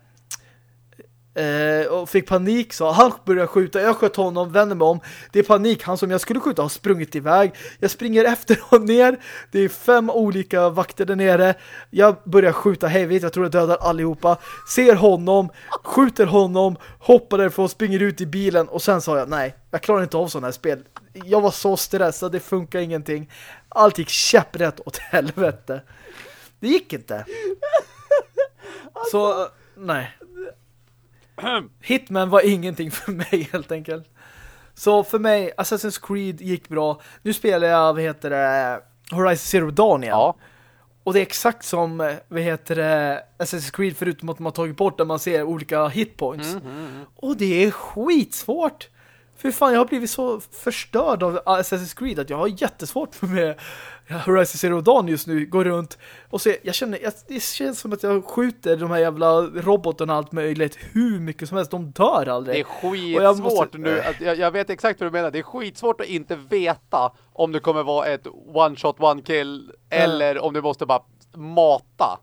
och fick panik så han började skjuta, jag sköt honom, vände mig om. Det är panik, han som jag skulle skjuta har sprungit iväg. Jag springer efter och ner. Det är fem olika vakter där nere. Jag börjar skjuta heavy, jag tror jag dödar allihopa. Ser honom, skjuter honom hoppar därifrån, springer ut i bilen och sen sa jag, nej, jag klarar inte av sådana här spel. Jag var så stressad, det funkar ingenting. Allt gick käpprätt åt helvete. Det gick inte. Så, nej Hitman var ingenting för mig helt enkelt. Så för mig, Assassin's Creed gick bra. Nu spelar jag, vad heter det, Horizon Zero Dawn igen. Ja. Och det är exakt som, vad heter det, Assassin's Creed förutom att man har tagit bort där man ser olika hitpoints. Mm, mm, mm. Och det är skitsvårt. För fan, jag har blivit så förstörd av Assassin's Creed att jag har jättesvårt med Horizon Zero Dawn just nu. Går runt och så jag känner, jag, det känns som att jag skjuter de här jävla robotarna allt möjligt hur mycket som helst. De dör aldrig. Det är skitsvårt måste... nu. Jag, jag, vet exakt vad du menar. Det är skitsvårt att inte veta om det kommer vara ett one shot, one kill eller om du måste bara mata.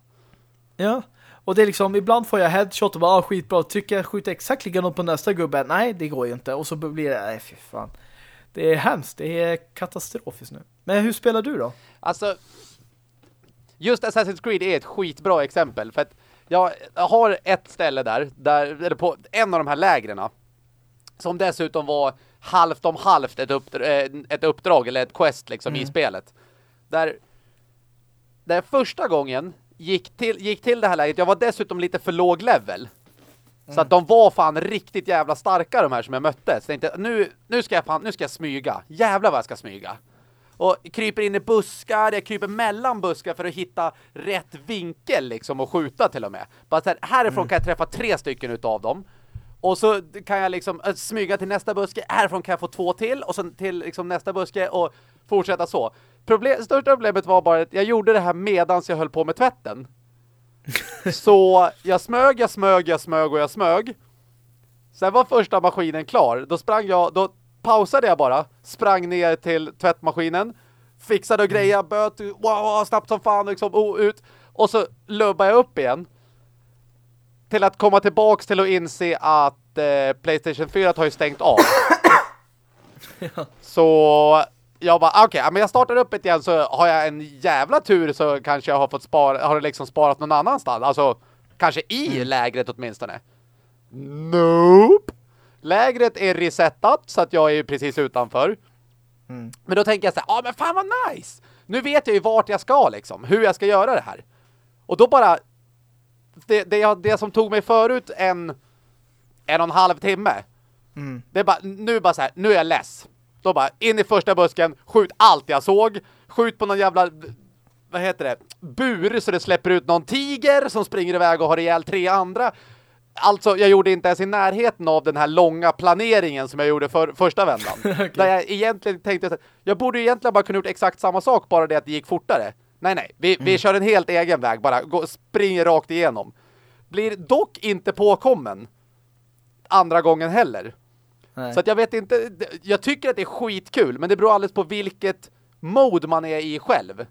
Ja. Och det är liksom, ibland får jag headshot och bara, ah, skitbra. Tycker jag skjuter exakt likadant på nästa gubbe. Nej, det går ju inte. Och så blir det, nej fy fan. Det är hemskt. Det är katastrofiskt nu. Men hur spelar du då? Alltså, just Assassin's Creed är ett skitbra exempel. För att jag har ett ställe där, där eller på en av de här lägren som dessutom var halvt om halvt ett, uppdrag, eh, ett uppdrag eller ett quest liksom mm. i spelet. Där, där första gången gick till, gick till det här läget, jag var dessutom lite för låg level. Så att de var fan riktigt jävla starka de här som jag mötte. Så jag tänkte, nu, nu, ska jag fan, nu ska jag smyga. Jävlar vad jag ska smyga. Och kryper in i buskar, jag kryper mellan buskar för att hitta rätt vinkel liksom och skjuta till och med. Bara så här, härifrån mm. kan jag träffa tre stycken utav dem. Och så kan jag liksom äh, smyga till nästa buske, härifrån kan jag få två till och sen till liksom nästa buske och fortsätta så. Problem, största problemet var bara att jag gjorde det här medans jag höll på med tvätten. så jag smög, jag smög, jag smög och jag smög. Sen var första maskinen klar. Då sprang jag, då pausade jag bara, sprang ner till tvättmaskinen, fixade och grejer, böt, wow, snabbt som fan, liksom, oh, ut. Och så lubbade jag upp igen. Till att komma tillbaks till att inse att eh, Playstation 4 har ju stängt av. ja. Så jag bara, okej, okay, men jag startar upp ett igen så har jag en jävla tur så kanske jag har fått spara, har liksom sparat någon annanstans. Alltså, kanske i mm. lägret åtminstone. Nope! Lägret är resetat så att jag är precis utanför. Mm. Men då tänker jag så här, ja ah, men fan vad nice! Nu vet jag ju vart jag ska liksom, hur jag ska göra det här. Och då bara, det, det, det som tog mig förut en, en och en halv timme. Mm. Det är bara, nu bara så här, nu är jag less. Då bara, in i första busken, skjut allt jag såg. Skjut på någon jävla, vad heter det, bur så det släpper ut någon tiger som springer iväg och har ihjäl tre andra. Alltså, jag gjorde inte ens i närheten av den här långa planeringen som jag gjorde för första vändan. okay. Där jag egentligen tänkte att jag borde egentligen bara kunna gjort exakt samma sak, bara det att det gick fortare. Nej, nej. Vi, mm. vi kör en helt egen väg, bara gå, springer rakt igenom. Blir dock inte påkommen andra gången heller. Nej. Så att jag vet inte, jag tycker att det är skitkul, men det beror alldeles på vilket mode man är i själv.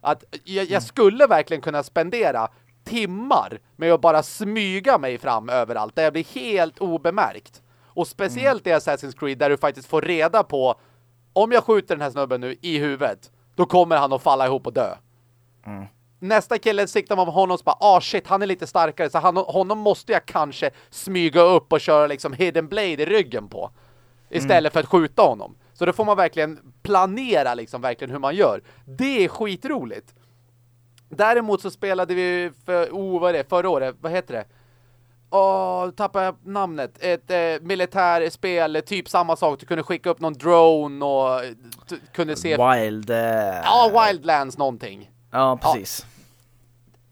Att jag, jag mm. skulle verkligen kunna spendera timmar med att bara smyga mig fram överallt där jag blir helt obemärkt. Och speciellt mm. i Assassin's Creed där du faktiskt får reda på om jag skjuter den här snubben nu i huvudet då kommer han att falla ihop och dö. Mm. Nästa kille siktar man på honom och bara, ah shit, han är lite starkare så han, honom måste jag kanske smyga upp och köra liksom hidden blade i ryggen på. Istället mm. för att skjuta honom. Så då får man verkligen planera liksom verkligen hur man gör. Det är skitroligt. Däremot så spelade vi för, oh vad är det, förra året, vad heter det? Åh, tappade jag namnet. Ett eh, militärspel, typ samma sak. Du kunde skicka upp någon drone och kunde se... Wild... Uh... Ja, Wildlands någonting. Ja, precis. Ja.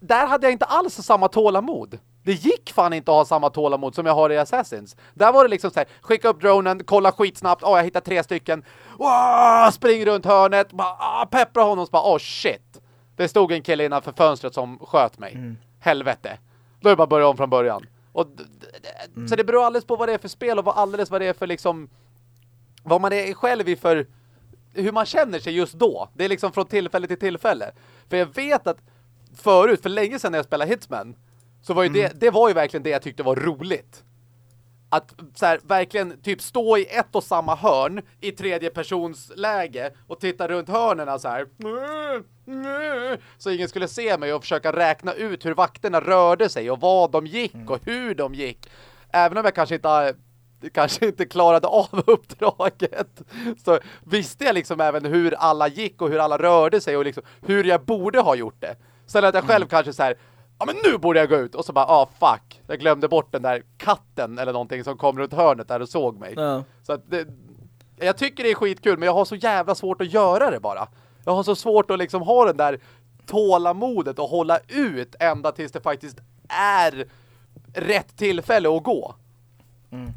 Där hade jag inte alls samma tålamod. Det gick fan inte att ha samma tålamod som jag har i Assassins. Där var det liksom så här, skicka upp dronen, kolla skitsnabbt, åh oh, jag hittar tre stycken, oh, spring runt hörnet, bara, ah, peppra honom, så bara, åh oh, shit. Det stod en kille innanför fönstret som sköt mig. Mm. Helvete. Då är det bara börja om från början. Och, mm. Så det beror alldeles på vad det är för spel och vad alldeles vad det är för liksom vad man är själv i för hur man känner sig just då. Det är liksom från tillfälle till tillfälle. För jag vet att förut, för länge sedan när jag spelade Hitman så var ju mm. det, det var ju verkligen det jag tyckte var roligt att så här, verkligen typ stå i ett och samma hörn i tredje persons läge och titta runt hörnerna så här så ingen skulle se mig och försöka räkna ut hur vakterna rörde sig och vad de gick och hur de gick. Även om jag kanske inte kanske inte klarade av uppdraget så visste jag liksom även hur alla gick och hur alla rörde sig och liksom hur jag borde ha gjort det. Sen att jag själv mm. kanske så här ja men nu borde jag gå ut. Och så bara, ah fuck. Jag glömde bort den där katten eller någonting som kom runt hörnet där och såg mig. Ja. Så att det, jag tycker det är skitkul men jag har så jävla svårt att göra det bara. Jag har så svårt att liksom ha den där tålamodet och hålla ut ända tills det faktiskt är rätt tillfälle att gå. Mm.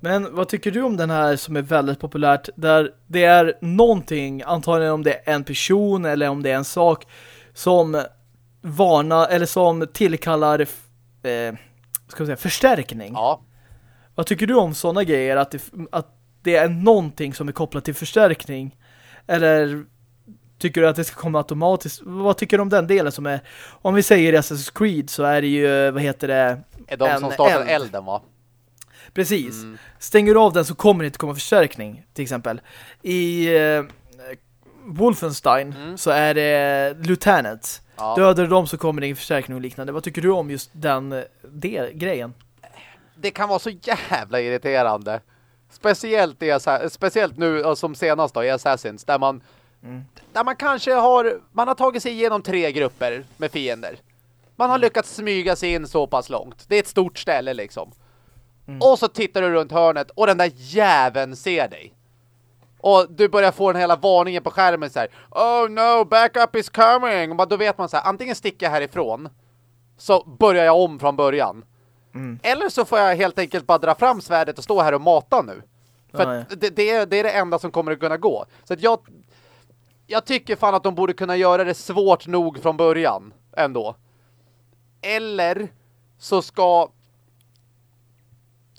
Men vad tycker du om den här som är väldigt populärt där det är någonting, antagligen om det är en person eller om det är en sak som varna eller som tillkallar eh, ska säga, förstärkning. Ja. Vad tycker du om sådana grejer? Att det, att det är någonting som är kopplat till förstärkning? Eller tycker du att det ska komma automatiskt? Vad tycker du om den delen som är, om vi säger Assassin's Creed så är det ju, vad heter det? Är de en som startar eld. elden va? Precis. Mm. Stänger du av den så kommer det inte komma förstärkning till exempel. I eh, Wolfenstein mm. så är det Lieutenant Ja. Dödar dem så kommer det ingen förstärkning och liknande. Vad tycker du om just den eh, det, grejen? Det kan vara så jävla irriterande. Speciellt, i, speciellt nu ja, som senast då, i Assassins där man där man kanske har man har tagit sig igenom tre grupper med fiender. Man har lyckats smyga sig in så pass långt. Det är ett stort ställe liksom. Och så tittar du runt hörnet och den där jäveln ser dig. Och du börjar få den hela varningen på skärmen så här. Oh no, backup is coming. Och då vet man så här, antingen sticker jag härifrån så börjar jag om från början. Eller så får jag helt enkelt bara dra fram svärdet och stå här och mata nu. För Ja, att det, det, är, det är det enda som kommer att kunna gå. Så att jag, jag tycker fan att de borde kunna göra det svårt nog från början ändå. Eller så ska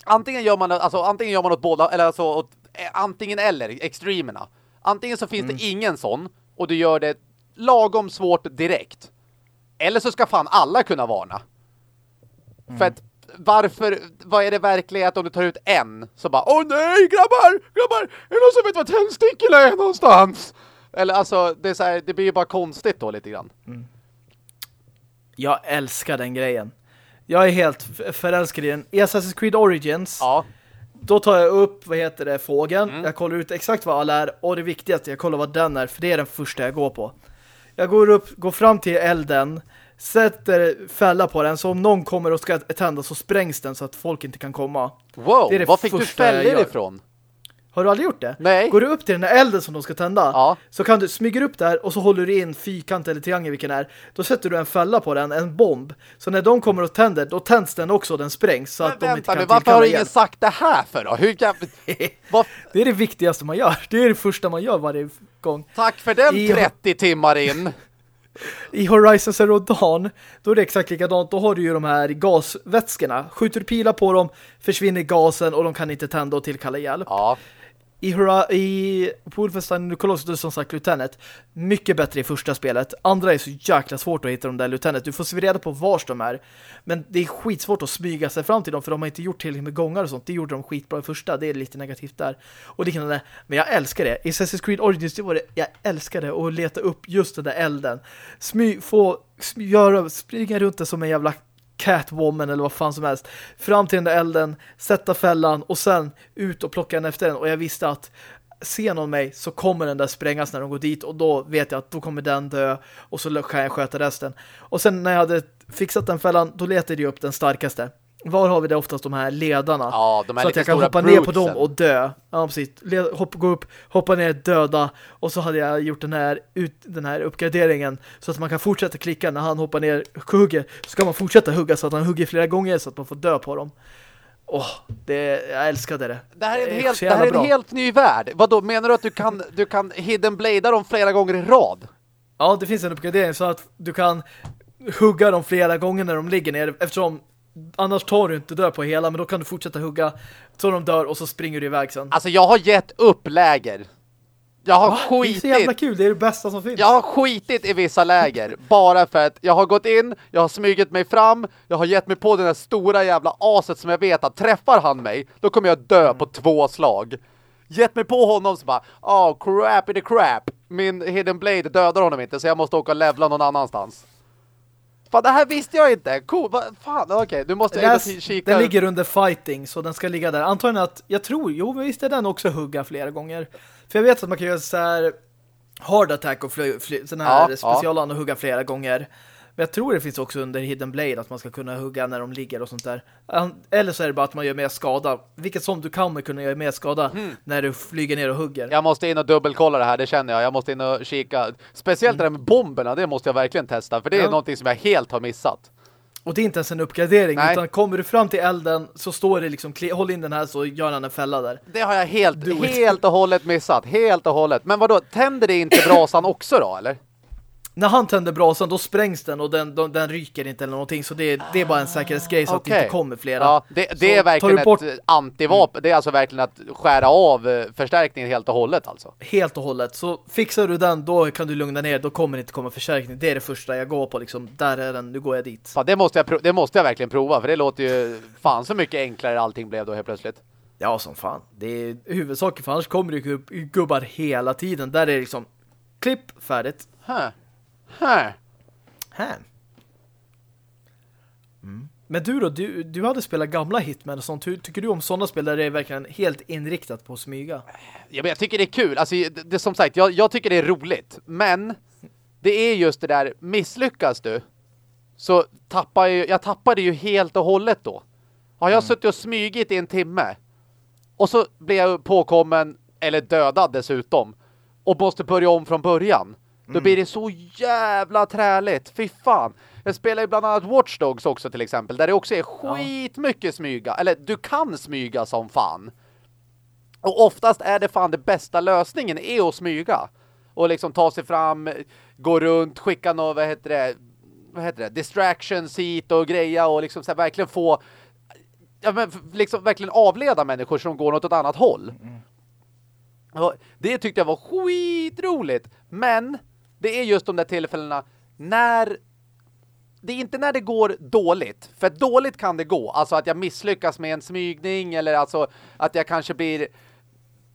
antingen gör man alltså antingen gör man åt båda eller alltså åt, antingen eller extremerna. Antingen så finns det ingen sån och du gör det lagom svårt direkt. Eller så ska fan alla kunna varna. För att varför, vad är det verklighet om du tar ut en så bara, åh nej grabbar, grabbar, är det någon som vet vad tändstickorna är någonstans? Eller alltså, det är så här, det blir ju bara konstigt då lite grann. Jag älskar den grejen. Jag är helt förälskad i den. I Assassin's Creed Origins, Ja, då tar jag upp, vad heter det, fågeln. Mm. Jag kollar ut exakt vad alla är. Och det viktigaste, jag kollar vad den är, för det är den första jag går på. Jag går upp, går fram till elden, sätter fälla på den, så om någon kommer och ska tända så sprängs den så att folk inte kan komma. wow, Det är det var fick du fällor ifrån? Har du aldrig gjort det? Nej. Går du upp till den här elden som de ska tända Ja. så kan du smyga upp där och så håller du in fyrkant eller triangel vilken är. Då sätter du en fälla på den, en bomb. Så när de kommer och tänder, då tänds den också och den sprängs så att de Men inte vänta kan nu, varför har ingen sagt det här för då? Hur kan... Det är det viktigaste man gör. Det är det första man gör varje gång. Tack för den I- 30 timmar in. I Horizon Zero Dawn, då är det exakt likadant. Då har du ju de här gasvätskorna. Skjuter pilar på dem, försvinner gasen och de kan inte tända och tillkalla hjälp. Ja, i, Hura, i Wolfenstein New Colossus, du som sagt Lieutenant. Mycket bättre i första spelet. Andra är så jäkla svårt att hitta de där Lieutenant. Du får se reda på vars de är. Men det är skitsvårt att smyga sig fram till dem för de har inte gjort tillräckligt med gångar och sånt. Det gjorde de skitbra i första. Det är lite negativt där. Och det kan det. Men jag älskar det. I Assassin's Creed Origins, det var det. Jag älskade att leta upp just den där elden. Smy, få, smy, göra, springa runt det som en jävla Catwoman eller vad fan som helst. Fram till den där elden, sätta fällan och sen ut och plocka den efter den. Och jag visste att ser någon mig så kommer den där sprängas när de går dit och då vet jag att då kommer den dö och så kan jag sköta resten. Och sen när jag hade fixat den fällan då letade jag upp den starkaste. Var har vi det oftast de här ledarna? ja de här så att jag kan hoppa ner på dem och dö. Ja, precis. Le hoppa, gå upp, hoppa ner, döda. Och så hade jag gjort den här, ut, den här uppgraderingen så att man kan fortsätta klicka när han hoppar ner och hugger. Så ska man fortsätta hugga så att han hugger flera gånger så att man får dö på dem. Åh, det, jag älskade det. Det här är en, helt, det här är en bra. helt ny värld. Vadå, menar du att du kan, du kan hidden bladea dem flera gånger i rad? Ja, det finns en uppgradering så att du kan hugga dem flera gånger när de ligger ner eftersom annars tar du inte dö på hela men då kan du fortsätta hugga så de dör och så springer du iväg sen. Alltså jag har gett upp läger. Jag har Va? Det är så jävla skitit. kul, det är det bästa som finns. Jag har skitit i vissa läger bara för att jag har gått in, jag har smugit mig fram, jag har gett mig på den där stora jävla aset som jag vet att träffar han mig, då kommer jag dö på två slag. Gett mig på honom så bara, oh crap the crap. Min hidden blade dödar honom inte så jag måste åka och levla någon annanstans. Fan det här visste jag inte. Cool, vad fan, okej, du måste Den, ändå kika. den ligger under fighting så den ska ligga där. Antagligen att, jag tror, jo visst är den också hugga flera gånger. För jag vet att man kan göra så här hard attack och fly, fly, sån här Ja, ja. specialan och hugga flera gånger. Men jag tror det finns också under Hidden Blade att man ska kunna hugga när de ligger och sånt där. Eller så är det bara att man gör mer skada. Vilket som du kan kunna göra mer skada när du flyger ner och hugger. Jag måste in och dubbelkolla det här, det känner jag. Jag måste in och kika. Speciellt det där med bomberna, det måste jag verkligen testa. För det är Ja. någonting som jag helt har missat. Och det är inte ens en uppgradering Nej. utan kommer du fram till elden så står det liksom håll in den här så gör han en fälla där. Det har jag helt, helt och hållet missat. Helt och hållet. Men vad då tänder det inte brasan också då, eller? När han tänder brasan då sprängs den och den, den, den ryker inte eller någonting så det, det är bara en säkerhetsgrej så att det inte kommer flera. Ja, det, det är verkligen bort- ett antivapen. Det är alltså verkligen att skära av eh, förstärkningen helt och hållet alltså. Helt och hållet. Så fixar du den, då kan du lugna ner. Då kommer det inte komma förstärkning. Det är det första jag går på. Liksom. Där är den, nu går jag dit. Fan, det, måste jag, det måste jag verkligen prova. För det låter ju fan så mycket enklare allting blev då helt plötsligt. Ja, som fan. Det är huvudsaken, för annars kommer det gubbar hela tiden. Där är det liksom klipp, färdigt. Huh. Huh. Här. Mm. Men du då, du, du hade spelat gamla Hitman och sånt. Hur tycker du om sådana spel där det är verkligen helt inriktat på att smyga? Ja, men jag tycker det är kul. Alltså, det, det, som sagt, jag, jag tycker det är roligt. Men det är just det där, misslyckas du så tappar jag, jag tappar det ju helt och hållet då. Har jag mm. suttit och smygit i en timme och så blir jag påkommen eller dödad dessutom och måste börja om från början. Då mm. blir det så jävla träligt. Fy fan. Jag spelar ju bland annat Watch Dogs också till exempel. Där det också är skitmycket smyga. Eller du kan smyga som fan. Och oftast är det fan det bästa lösningen är att smyga. Och liksom ta sig fram, gå runt, skicka något, vad heter det, vad heter det, distractions hit och greja och liksom så här, verkligen få ja, men liksom verkligen avleda människor som går åt annat håll. Mm. Det tyckte jag var skitroligt. Men det är just de där tillfällena när det är inte när det går dåligt. För dåligt kan det gå. Alltså att jag misslyckas med en smygning eller alltså att jag kanske blir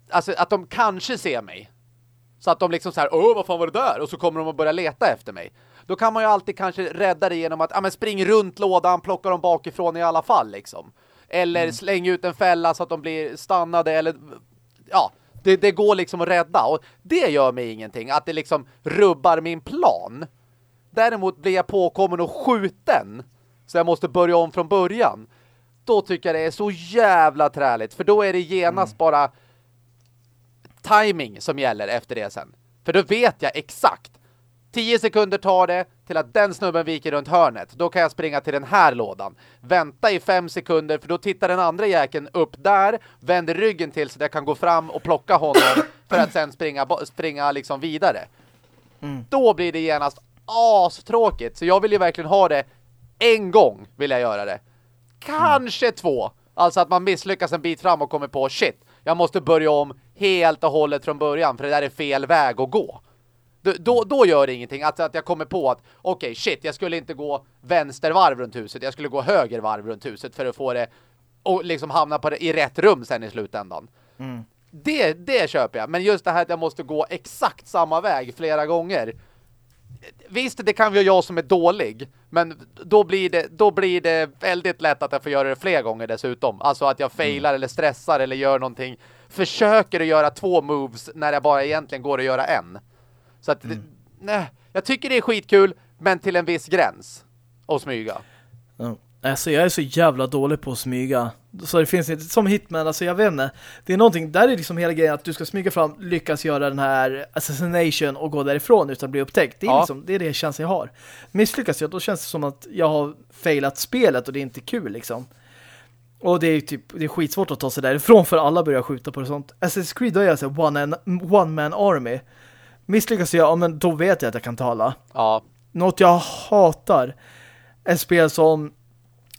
alltså att de kanske ser mig. Så att de liksom så här, åh vad fan var det där? Och så kommer de att börja leta efter mig. Då kan man ju alltid kanske rädda det genom att ja, men spring runt lådan, plocka dem bakifrån i alla fall liksom. Eller mm. släng ut en fälla så att de blir stannade eller ja, det, det går liksom att rädda. Och det gör mig ingenting. Att det liksom rubbar min plan. Däremot blir jag påkommen och skjuten. Så jag måste börja om från början. Då tycker jag det är så jävla träligt. För då är det genast mm. bara timing som gäller efter det sen. För då vet jag exakt 10 sekunder tar det till att den snubben viker runt hörnet. Då kan jag springa till den här lådan. Vänta i 5 sekunder för då tittar den andra jäkeln upp där, vänder ryggen till så att jag kan gå fram och plocka honom för att sen springa, springa liksom vidare. Mm. Då blir det genast astråkigt. Så jag vill ju verkligen ha det en gång vill jag göra det. Kanske mm. två. Alltså att man misslyckas en bit fram och kommer på shit, jag måste börja om helt och hållet från början för det där är fel väg att gå. Då, då gör det ingenting att, att jag kommer på att okej, okay, shit, jag skulle inte gå vänster varv runt huset. Jag skulle gå höger varv runt huset för att få det och liksom hamna på det, i rätt rum sen i slutändan. Mm. Det, det köper jag. Men just det här att jag måste gå exakt samma väg flera gånger. Visst, det kan ju jag som är dålig. Men då blir, det, då blir det väldigt lätt att jag får göra det fler gånger dessutom. Alltså att jag failar mm. eller stressar eller gör någonting. Försöker att göra två moves när jag bara egentligen går att göra en. Så att, mm. nej, jag tycker det är skitkul, men till en viss gräns att smyga. Mm. Alltså jag är så jävla dålig på att smyga. Så det finns inte, som Hitman, alltså jag vet inte. Det är någonting, där är liksom hela grejen att du ska smyga fram, lyckas göra den här assassination och gå därifrån utan att bli upptäckt. Det är, ja. liksom, det är det känslan jag har. Misslyckas jag, då känns det som att jag har failat spelet och det är inte kul liksom. Och det är typ, det är skitsvårt att ta sig därifrån för alla börjar skjuta på det sånt. Assassin's Creed då är jag så one, one man army. Misslyckas jag, ja, men då vet jag att jag kan tala. Ja. Något jag hatar ett spel som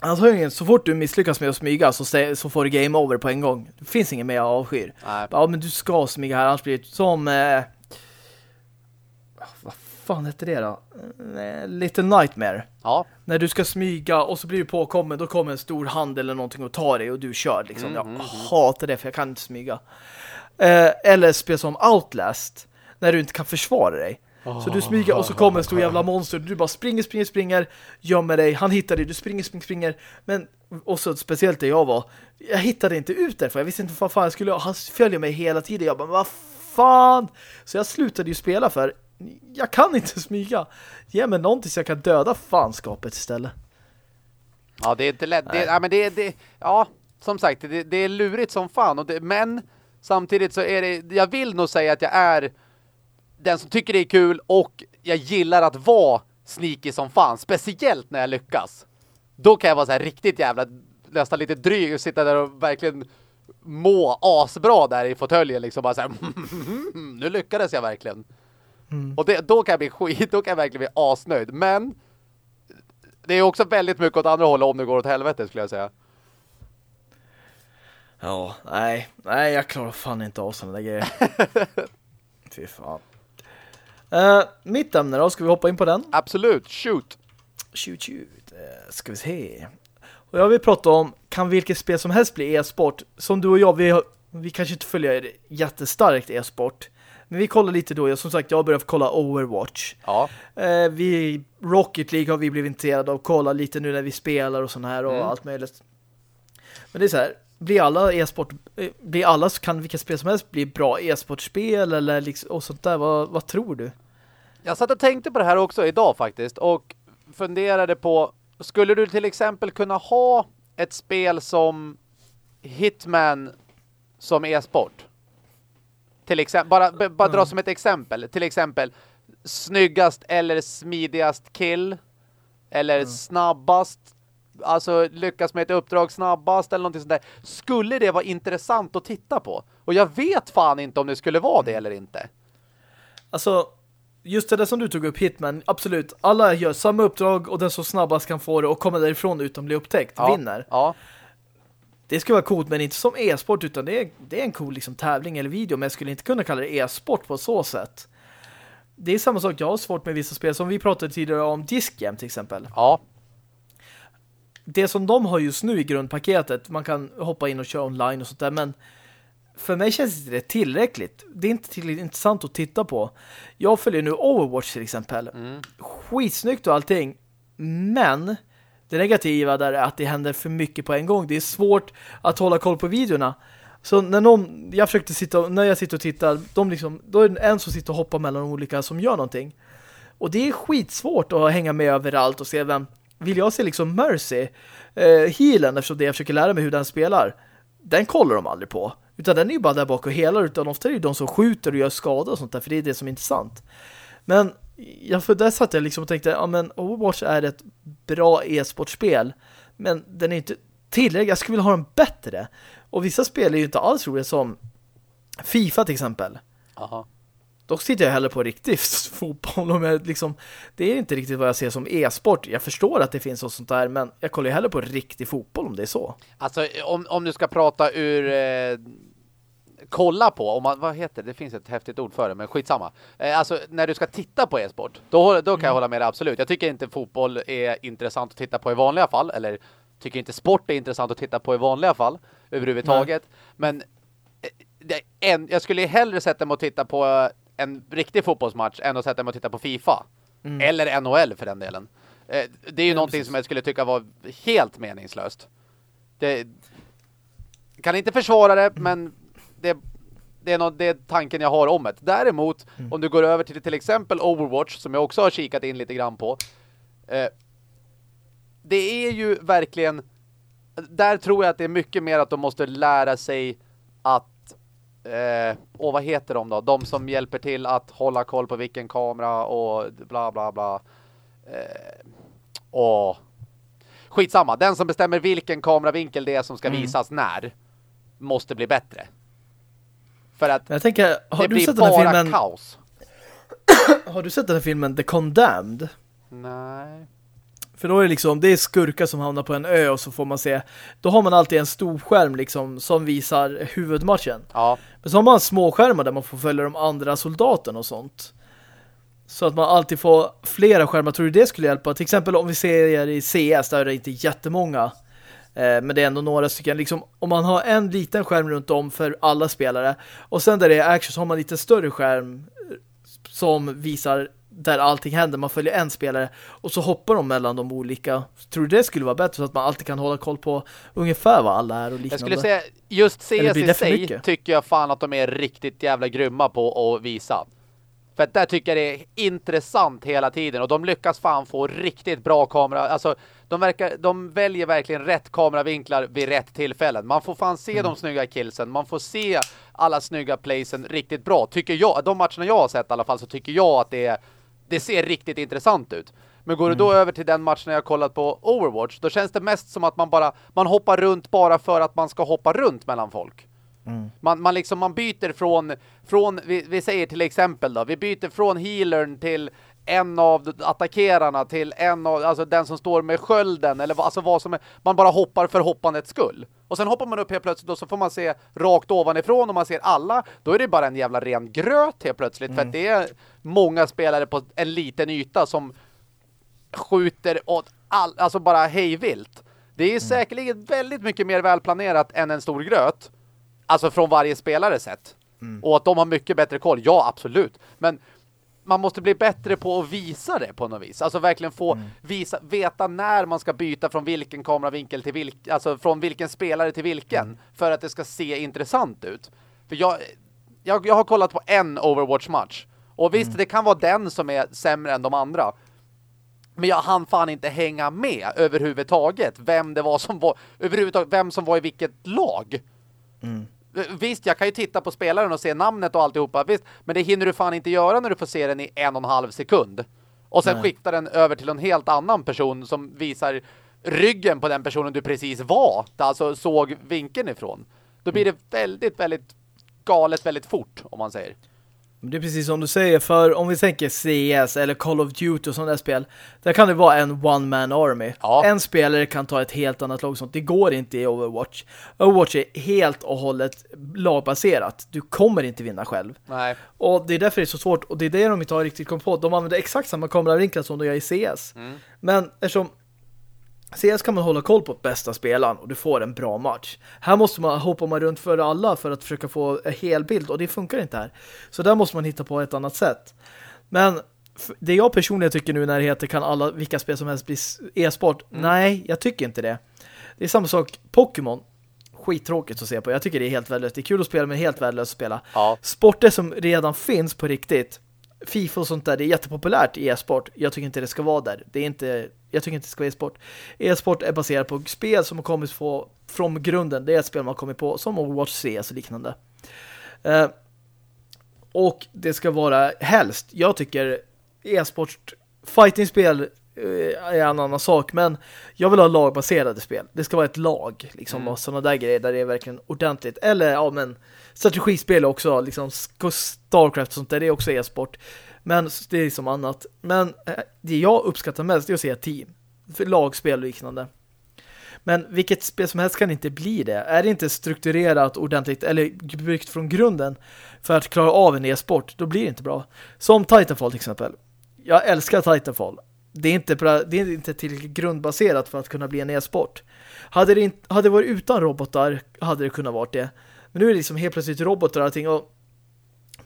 alltså, så fort du misslyckas med att smyga så, så får du game over på en gång. Det finns ingen mer avskyr. Nej. Ja, men du ska smyga här, annars blir det som eh, vad fan heter det då? Eh, Little Nightmare. Ja. När du ska smyga och så blir du påkommen, då kommer en stor hand eller någonting och tar dig och du kör liksom. Mm, jag mm, mm. hatar det för jag kan inte smyga. Eh, eller spel som Outlast när du inte kan försvara dig. Oh, så du smyger och så kommer en stor jävla monster. Du bara springer, springer, springer. Gömmer dig. Han hittar dig. Du springer, springer, springer. Men och så speciellt där jag var. Jag hittade inte ut därför. Jag visste inte vad fan jag skulle. Han följer mig hela tiden. Jag bara, vad fan? Så jag slutade ju spela för jag kan inte smyga. Ge mig någonting så jag kan döda fanskapet istället. Ja, det är inte lätt. Det, ja, men det, det, ja, som sagt, det, det är lurigt som fan. Och det, men samtidigt så är det, jag vill nog säga att jag är den som tycker det är kul och jag gillar att vara sneaky som fan. Speciellt när jag lyckas. Då kan jag vara så här riktigt jävla nästan lite dryg och sitta där och verkligen må asbra där i fåtöljen liksom bara så här, nu lyckades jag verkligen. Mm. Och det, då kan jag bli skit, då kan jag verkligen bli asnöjd. Men det är också väldigt mycket åt andra hållet om det går åt helvete skulle jag säga. Ja, nej, nej jag klarar fan inte av sådana där grejer. Fy fan. Uh, mitt ämne då, ska vi hoppa in på den? Absolut, shoot. Shoot, shoot. Uh, ska vi se. Och jag vill prata om, kan vilket spel som helst bli e-sport? Som du och jag, vi, vi kanske inte följer jättestarkt e-sport. Men vi kollar lite då. Som sagt, jag har börjat kolla Overwatch. Ja. Eh, vi, Rocket League har vi blivit intresserade av. Kolla lite nu när vi spelar och sånt här och Mm. allt möjligt. Men det är så här. Blir alla e-sport eh, blir alla kan vilka spel som helst bli bra e-sportspel eller liksom, och sånt där? Vad, vad tror du? Jag satt och tänkte på det här också idag faktiskt och funderade på skulle du till exempel kunna ha ett spel som Hitman som e-sport? Till exempel, bara, bara dra Mm. som ett exempel. Till exempel snyggast eller smidigast kill eller snabbast alltså lyckas med ett uppdrag snabbast eller någonting sånt där. Skulle det vara intressant att titta på? Och jag vet fan inte om det skulle vara det eller inte. Alltså, just det där som du tog upp, Hitman, absolut. Alla gör samma uppdrag och den som snabbast kan få det och komma därifrån utan bli upptäckt, Ja. vinner. Ja. Det skulle vara coolt, men inte som e-sport utan det är, det är en cool liksom, tävling eller video, men jag skulle inte kunna kalla det e-sport på så sätt. Det är samma sak jag har svårt med vissa spel, som vi pratade tidigare om Discgame till exempel. Ja. Det som de har just nu i grundpaketet, man kan hoppa in och köra online och sånt där, men för mig känns inte det tillräckligt. Det är inte tillräckligt intressant att titta på. Jag följer nu Overwatch till exempel. Mm. Skitsnyggt och allting, men det negativa där är att det händer för mycket på en gång. Det är svårt att hålla koll på videorna. Så när någon, jag försökte sitta, när jag sitter och tittar, de liksom, då är det en som sitter och hoppar mellan de olika som gör någonting. Och det är skitsvårt att hänga med överallt och se vem, vill jag se liksom Mercy, eh, healen, eftersom det jag försöker lära mig hur den spelar, den kollar de aldrig på. Utan den är ju bara där bak och helar, utan ofta är det ju de som skjuter och gör skada och sånt där, för det är det som är intressant. Men jag, för där satt jag liksom och tänkte, ja men Overwatch är ett bra e-sportspel, men den är inte tillräckligt, jag skulle vilja ha den bättre. Och vissa spel är ju inte alls roliga som FIFA till exempel. Aha. Dock sitter jag hellre på riktig fotboll och med liksom, det är inte riktigt vad jag ser som e-sport. Jag förstår att det finns och sånt där, men jag kollar ju hellre på riktig fotboll om det är så. Alltså om, om du ska prata ur eh, kolla på, om man, vad heter det? Det finns ett häftigt ord för det, men skitsamma. Eh, alltså när du ska titta på e-sport, då, då kan jag hålla med dig absolut. Jag tycker inte fotboll är intressant att titta på i vanliga fall, eller tycker inte sport är intressant att titta på i vanliga fall överhuvudtaget. Men eh, en, jag skulle hellre sätta mig och titta på en riktig fotbollsmatch än att sätta mig och titta på FIFA. Eller NHL för den delen. Eh, det är ju någonting precis. som jag skulle tycka var helt meningslöst. Det kan inte försvara det, men det, det, är något, det är tanken jag har om det. Däremot, om du går över till till exempel Overwatch, som jag också har kikat in lite grann på. Eh, det är ju verkligen... Där tror jag att det är mycket mer att de måste lära sig att... Eh, och vad heter de då? De som hjälper till att hålla koll på vilken kamera och bla bla bla. Eh, och... Skitsamma, den som bestämmer vilken kameravinkel det är som ska Mm. visas när måste bli bättre. För att jag tänker, har det du blir sett den här bara filmen? kaos. Har du sett den här filmen The Condemned? Nej. För då är det liksom, det är skurkar som hamnar på en ö och så får man se, då har man alltid en stor skärm liksom som visar huvudmatchen. Ja, Men så har man små skärmar där man får följa de andra soldaterna och sånt. Så att man alltid får flera skärmar. Tror du det skulle hjälpa? Till exempel om vi ser i CS, där är det inte jättemånga. Eh, men det är ändå några stycken. Liksom, om man har en liten skärm runt om för alla spelare. Och sen där det är action så har man lite större skärm eh, som visar där allting händer. Man följer en spelare och så hoppar de mellan de olika. Tror du det skulle vara bättre så att man alltid kan hålla koll på ungefär vad alla är och liknande? jag skulle säga just CS i sig tycker jag fan att de är riktigt jävla grymma på att visa. För att där tycker jag det är intressant hela tiden och de lyckas fan få riktigt bra kamera. Alltså de, verkar, de väljer verkligen rätt kameravinklar vid rätt tillfällen. Man får fan se de snygga killsen. Man får se alla snygga placen riktigt bra. Tycker jag, de matcherna jag har sett i alla fall så tycker jag att det, är, det ser riktigt intressant ut. Men går du då över till den matchen jag kollat på Overwatch, då känns det mest som att man bara man hoppar runt bara för att man ska hoppa runt mellan folk. Man, man liksom man byter från, från vi, vi säger till exempel då, vi byter från healern till en av attackerarna till en av, alltså den som står med skölden eller alltså vad som är, man bara hoppar för hoppandets skull. Och sen hoppar man upp helt plötsligt och så får man se rakt ovanifrån och man ser alla, då är det bara en jävla ren gröt helt plötsligt för att det är många spelare på en liten yta som skjuter åt all, alltså bara hejvilt. Det är säkerligen väldigt mycket mer välplanerat än en stor gröt. Alltså från varje spelare sett. Mm. Och att de har mycket bättre koll, ja absolut. Men man måste bli bättre på att visa det på något vis. Alltså verkligen få mm. visa, veta när man ska byta från vilken kameravinkel till vilken, alltså från vilken spelare till vilken. Mm. För att det ska se intressant ut. För jag, jag, jag har kollat på en Overwatch-match. Och visst, mm. det kan vara den som är sämre än de andra. Men jag hann fan inte hänga med överhuvudtaget. Vem det var som var, överhuvudtaget, vem som var i vilket lag. Mm. Visst, jag kan ju titta på spelaren och se namnet och alltihopa. Visst, men det hinner du fan inte göra när du får se den i en och en halv sekund. Och sen Nej. skiktar den över till en helt annan person som visar ryggen på den personen du precis var. Alltså såg vinkeln ifrån. Då blir det väldigt, väldigt galet väldigt fort, om man säger. Det är precis som du säger, för om vi tänker CS eller Call of Duty och sådana där spel, där kan det vara en one-man army. Ja. En spelare kan ta ett helt annat lag. Sånt. Det går inte i Overwatch. Overwatch är helt och hållet lagbaserat. Du kommer inte vinna själv. Nej. Och det är därför det är så svårt. Och det är det de inte har riktigt kommit på. De använder exakt samma kameravinklar som de gör i CS. Mm. Men eftersom CS kan man hålla koll på bästa spelaren och du får en bra match. Här måste man hoppa man runt för alla för att försöka få en hel bild och det funkar inte här. Så där måste man hitta på ett annat sätt. Men det jag personligen tycker nu när det heter kan alla vilka spel som helst bli e-sport. Mm. Nej, jag tycker inte det. Det är samma sak Pokémon. Skittråkigt att se på. Jag tycker det är helt värdelöst. Det är kul att spela men helt värdelöst att spela. Ja. Sporter som redan finns på riktigt FIFA och sånt där, det är jättepopulärt i e-sport. Jag tycker inte det ska vara där. Det är inte, jag tycker inte det ska vara e-sport. E-sport är baserat på spel som har kommit på, från grunden. Det är ett spel man har kommit på, som Overwatch CS och liknande. Uh, och det ska vara helst, jag tycker e-sport fighting-spel uh, är en annan sak, men jag vill ha lagbaserade spel. Det ska vara ett lag, liksom, mm. och sådana där grejer där det är verkligen ordentligt. Eller, ja men strategispel också, liksom Starcraft och sånt där, det är också e-sport. Men det är som annat. Men eh, det jag uppskattar mest är att se team. För lagspel och liknande. Men vilket spel som helst kan inte bli det. Är det inte strukturerat ordentligt eller byggt från grunden för att klara av en e-sport, då blir det inte bra. Som Titanfall till exempel. Jag älskar Titanfall. Det är inte, det är inte tillräckligt grundbaserat för att kunna bli en e-sport. Hade det, inte, hade det varit utan robotar hade det kunnat vara det. Men nu är det liksom helt plötsligt robotar och allting och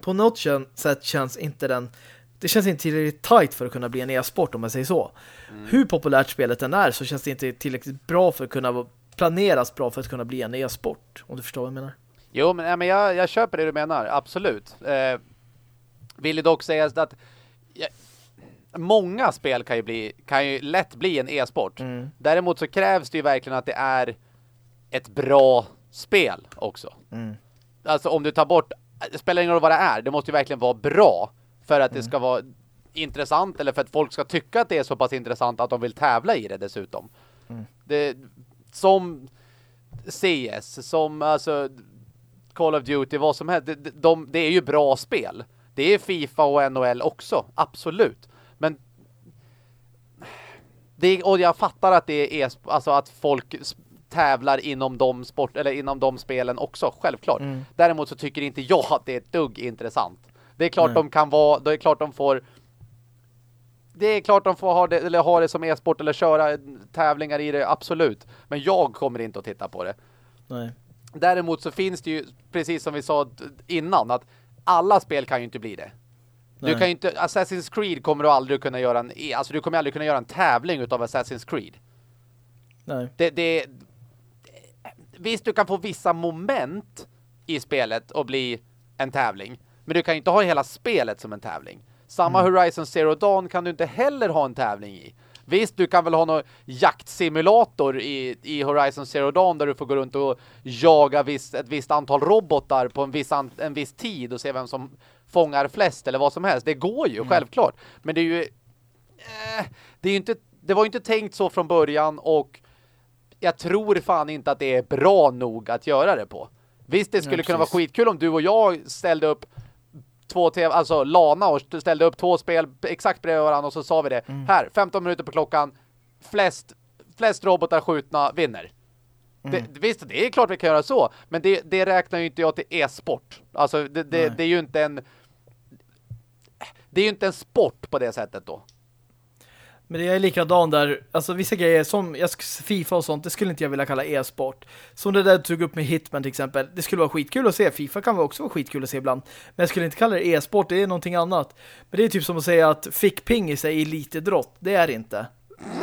på något sätt känns inte den det känns inte tillräckligt tight för att kunna bli en e-sport om man säger så. Mm. Hur populärt spelet än är så känns det inte tillräckligt bra för att kunna planeras bra för att kunna bli en e-sport om du förstår vad jag menar. Jo, men, ja, men jag, jag köper det du menar, absolut. Eh, vill dock säga att ja, många spel kan ju, bli, kan ju lätt bli en e-sport. Mm. Däremot så krävs det ju verkligen att det är ett bra spel också. Mm. Alltså om du tar bort, det spelar ingen roll vad det är, det måste ju verkligen vara bra för att mm. det ska vara intressant eller för att folk ska tycka att det är så pass intressant att de vill tävla i det dessutom. Mm. Det, som CS, som alltså Call of Duty, vad som helst, det, de, det är ju bra spel. Det är FIFA och NHL också, absolut. Men det, och jag fattar att det är alltså att folk tävlar inom de sport eller inom de spelen också, självklart. Mm. Däremot så tycker inte jag att det är ett dugg intressant. Det är klart Nej. de kan vara, det är klart de får det är klart de får ha det, eller ha det som e-sport eller köra tävlingar i det, absolut. Men jag kommer inte att titta på det. Nej. Däremot så finns det ju, precis som vi sa innan, att alla spel kan ju inte bli det. Nej. Du kan ju inte, Assassin's Creed kommer du aldrig kunna göra en, alltså du kommer aldrig kunna göra en tävling utav Assassin's Creed. Nej. Det, det, visst, du kan få vissa moment i spelet och bli en tävling. Men du kan inte ha hela spelet som en tävling. Samma mm. Horizon Zero Dawn kan du inte heller ha en tävling i. Visst, du kan väl ha någon jaktsimulator i, i Horizon Zero Dawn där du får gå runt och jaga viss, ett visst antal robotar på en viss, an, en viss tid och se vem som fångar flest eller vad som helst. Det går ju, mm. självklart. Men det är ju... Eh, det, är ju inte, det var ju inte tänkt så från början och jag tror fan inte att det är bra nog att göra det på. Visst, det skulle ja, kunna vara skitkul om du och jag ställde upp två TV, alltså Lana och ställde upp två spel exakt bredvid varandra och så sa vi det. Mm. Här, 15 minuter på klockan. Flest, flest robotar skjutna vinner. Mm. Det, visst, det är klart vi kan göra så. Men det, det räknar ju inte jag till e-sport. Alltså, det, det, det, är ju inte en... Det är ju inte en sport på det sättet då. Men det är likadan där, alltså vissa grejer som jag, FIFA och sånt, det skulle inte jag vilja kalla e-sport. Som det där du tog upp med Hitman till exempel. Det skulle vara skitkul att se, FIFA kan också vara skitkul att se ibland. Men jag skulle inte kalla det e-sport, det är någonting annat. Men det är typ som att säga att fickping i sig är elitidrott. Det är det inte.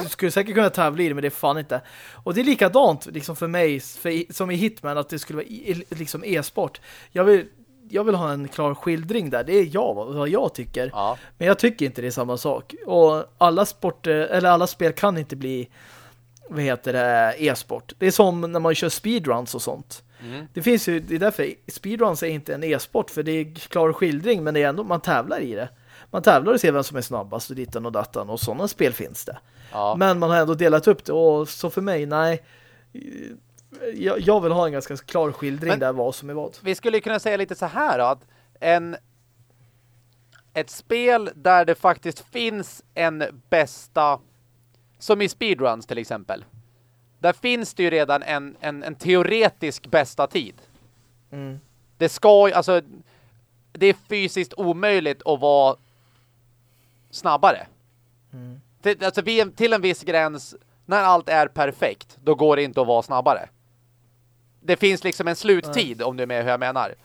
Du skulle säkert kunna tävla i det, men det är fan inte. Och det är likadant liksom för mig för, som i Hitman, att det skulle vara liksom e-sport. Jag vill jag vill ha en klar skildring där. Det är jag, vad jag tycker. Ja. Men jag tycker inte det är samma sak. Och alla sporter, eller alla spel kan inte bli vad heter det, e-sport. Det är som när man kör speedruns och sånt. Mm. Det finns ju, det är därför speedruns är inte en e-sport för det är klar skildring men det är ändå, man tävlar i det. Man tävlar och ser vem som är snabbast och ditten och datan och sådana spel finns det. Ja. Men man har ändå delat upp det och så för mig, nej jag, jag vill ha en ganska klar skildring Men, där vad som är vad. Vi skulle kunna säga lite så här då, att en ett spel där det faktiskt finns en bästa som i speedruns till exempel. Där finns det ju redan en, en, en teoretisk bästa tid. Mm. Det ska alltså det är fysiskt omöjligt att vara snabbare. Mm. Till, alltså till en viss gräns när allt är perfekt, då går det inte att vara snabbare det finns liksom en sluttid om du är med hur jag menar.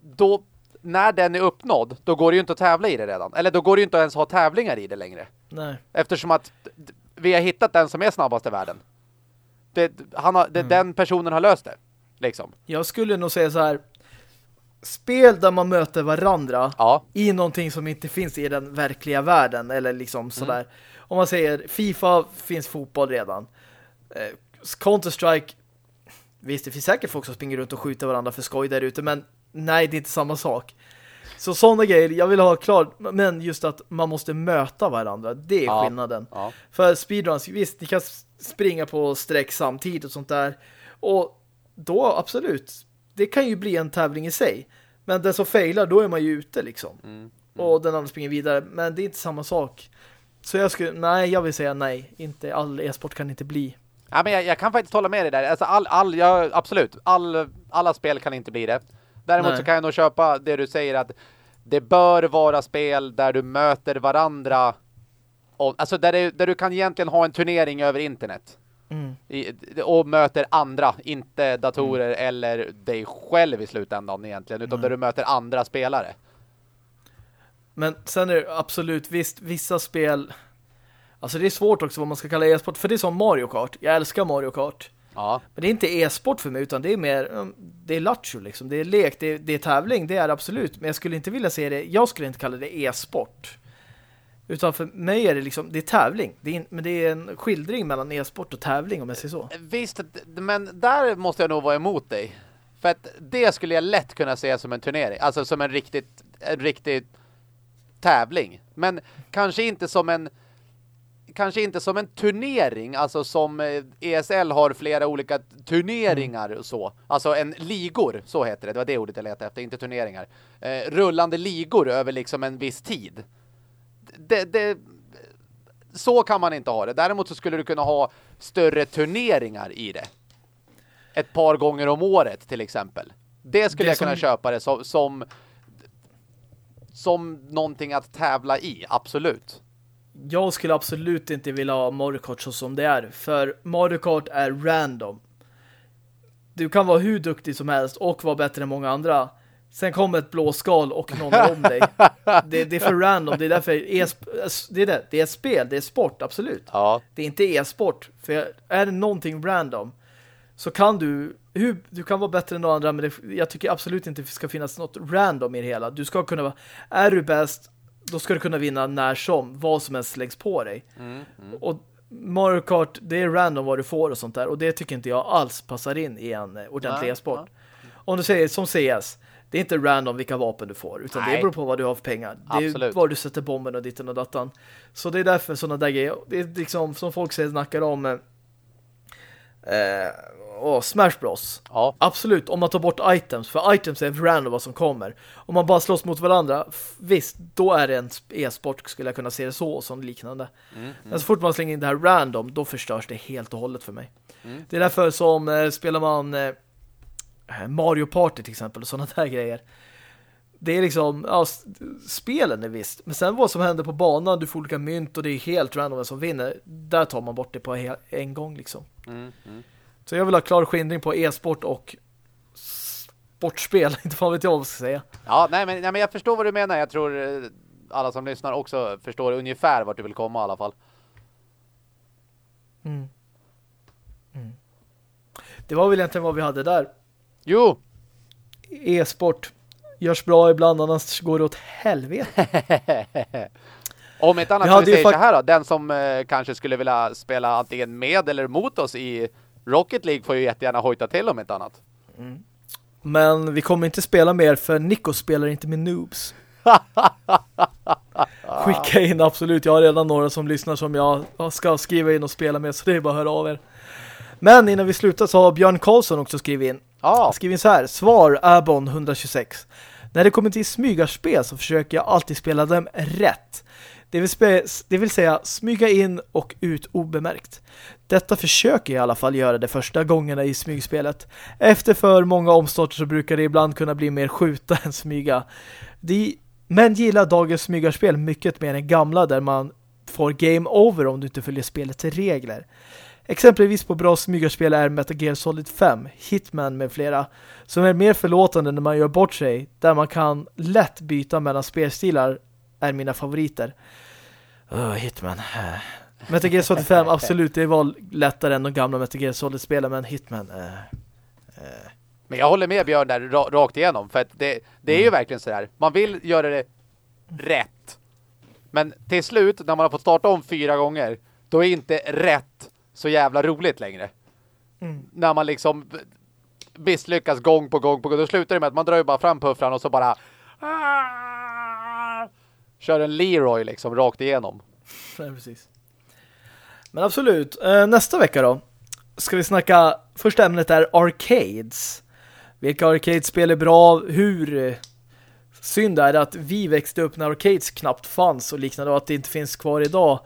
Då, när den är uppnådd, då går det ju inte att tävla i det redan. Eller då går det ju inte ens ha tävlingar i det längre. Nej. Eftersom att vi har hittat den som är snabbast i världen. Det, han har, det, mm. Den personen har löst det. Liksom. Jag skulle nog säga så här spel där man möter varandra ja. i någonting som inte finns i den verkliga världen eller liksom sådär. Mm. Om man säger FIFA finns fotboll redan. Eh, Counter-Strike Visst, det finns säkert folk som springer runt och skjuter varandra för skoj där ute, men nej, det är inte samma sak. Så sådana grejer, jag vill ha klart, men just att man måste möta varandra, det är ja, skillnaden. Ja. För speedruns, visst, ni kan springa på streck samtidigt och sånt där. Och då, absolut, det kan ju bli en tävling i sig. Men den som failar, då är man ju ute liksom. Mm, mm. Och den andra springer vidare, men det är inte samma sak. Så jag skulle, nej, jag vill säga nej. Inte all e-sport kan inte bli Ja, men jag, jag, kan faktiskt hålla med dig där. Alltså all, all, ja, absolut. All, alla spel kan inte bli det. Däremot Nej. så kan jag nog köpa det du säger att det bör vara spel där du möter varandra. Och, alltså där, det, där du kan egentligen ha en turnering över internet. Mm. I, och möter andra, inte datorer mm. eller dig själv i slutändan egentligen, utan mm. där du möter andra spelare. Men sen är det absolut, visst, vissa spel Alltså det är svårt också vad man ska kalla e-sport. För det är som Mario Kart. Jag älskar Mario Kart. Ja. Men det är inte e-sport för mig utan det är mer um, det är lattjo liksom. Det är lek, det är, det är tävling, det är absolut. Men jag skulle inte vilja se det, jag skulle inte kalla det e-sport. Utan för mig är det liksom, det är tävling. Det är, men det är en skildring mellan e-sport och tävling om jag säger så. Visst, men där måste jag nog vara emot dig. För att det skulle jag lätt kunna se som en turnering. Alltså som en riktigt, en riktig tävling. Men kanske inte som en kanske inte som en turnering, alltså som ESL eh, e har flera olika turneringar och så. Alltså en ligor, så heter det. Det var det ordet jag letade efter, inte turneringar. Eh, rullande ligor över liksom en viss tid. Det, det, så kan man inte ha det. Däremot så skulle du kunna ha större turneringar i det. Ett par gånger om året till exempel. Det skulle det jag kunna köpa det som, som som någonting att tävla i, absolut jag skulle absolut inte vilja ha Mario Kart så som det är. För Mario Kart är random. Du kan vara hur duktig som helst och vara bättre än många andra. Sen kommer ett blåskal och någon är om dig. Det, det, är för random. Det är därför e det är det. Det är spel, det är sport, absolut. Ja. Det är inte e-sport. För är det någonting random så kan du hur, du kan vara bättre än några andra men det, jag tycker absolut inte det ska finnas något random i det hela. Du ska kunna vara, är du bäst då ska du kunna vinna när som, vad som helst läggs på dig. Mm, mm. Och Mario Kart, det är random vad du får och sånt där. Och det tycker inte jag alls passar in i en eh, ordentlig e-sport. Om du säger som CS, det är inte random vilka vapen du får. Utan Nej. det beror på vad du har för pengar. Det är Absolut. var du sätter bomben och ditten och datan. Så det är därför sådana där grejer. Det är liksom som folk säger, snackar om eh, Smash Bros. Ja. Absolut, om man tar bort items. För items är random vad som kommer. Om man bara slåss mot varandra, visst, då är det en e-sport skulle jag kunna se det så och som liknande. Mm, mm. Men så fort man slänger in det här random, då förstörs det helt och hållet för mig. Mm. Det är därför som eh, spelar man eh, Mario Party till exempel och sådana där grejer. Det är liksom, ja, spelen är visst. Men sen vad som händer på banan, du får olika mynt och det är helt random vem som vinner. Där tar man bort det på en gång liksom. Mm, mm. Så jag vill ha klar skildring på e-sport och sportspel. Inte fan vet jag vad jag ska säga. Ja, nej men, nej men jag förstår vad du menar. Jag tror eh, alla som lyssnar också förstår ungefär vart du vill komma i alla fall. Mm. Mm. Det var väl egentligen vad vi hade där. Jo! E-sport görs bra ibland, annars går det åt helvete. Om ett annat vi säger så här då, den som eh, kanske skulle vilja spela antingen med eller mot oss i Rocket League får ju jättegärna hojta till om ett annat. Mm. Men vi kommer inte spela mer för Nico spelar inte med noobs. Skicka in, absolut. Jag har redan några som lyssnar som jag ska skriva in och spela med så det är bara att höra av er. Men innan vi slutar så har Björn Karlsson också skrivit in. Ah. Skriv in så här. Svar Abon 126. När det kommer till smygarspel så försöker jag alltid spela dem rätt. Det vill, det vill säga smyga in och ut obemärkt. Detta försöker jag i alla fall göra de första gångerna i smygspelet. Efter för många omstarter så brukar det ibland kunna bli mer skjuta än smyga. De, men gillar dagens smygarspel mycket mer än gamla där man får game over om du inte följer spelets regler. Exempelvis på bra smygarspel är Metal Gear Solid 5, Hitman med flera, som är mer förlåtande när man gör bort sig, där man kan lätt byta mellan spelstilar, är mina favoriter. Oh, Hitman. Metal Gear Solid 5, absolut, det var lättare än de gamla Metal Gear Solid-spelen, men Hitman... Uh, uh. Men jag håller med Björn där rakt igenom, för att det, det är ju mm. verkligen så här. Man vill göra det rätt. Men till slut, när man har fått starta om fyra gånger, då är inte rätt så jävla roligt längre. Mm. När man liksom misslyckas gång på gång på gång. Då slutar det med att man drar ju bara fram puffran och så bara kör en Leroy liksom rakt igenom. Nej, precis. Men absolut. Eh, nästa vecka då ska vi snacka, första ämnet är arcades. Vilka arcade-spel är bra? Hur synd är det att vi växte upp när arcades knappt fanns och liknande och att det inte finns kvar idag.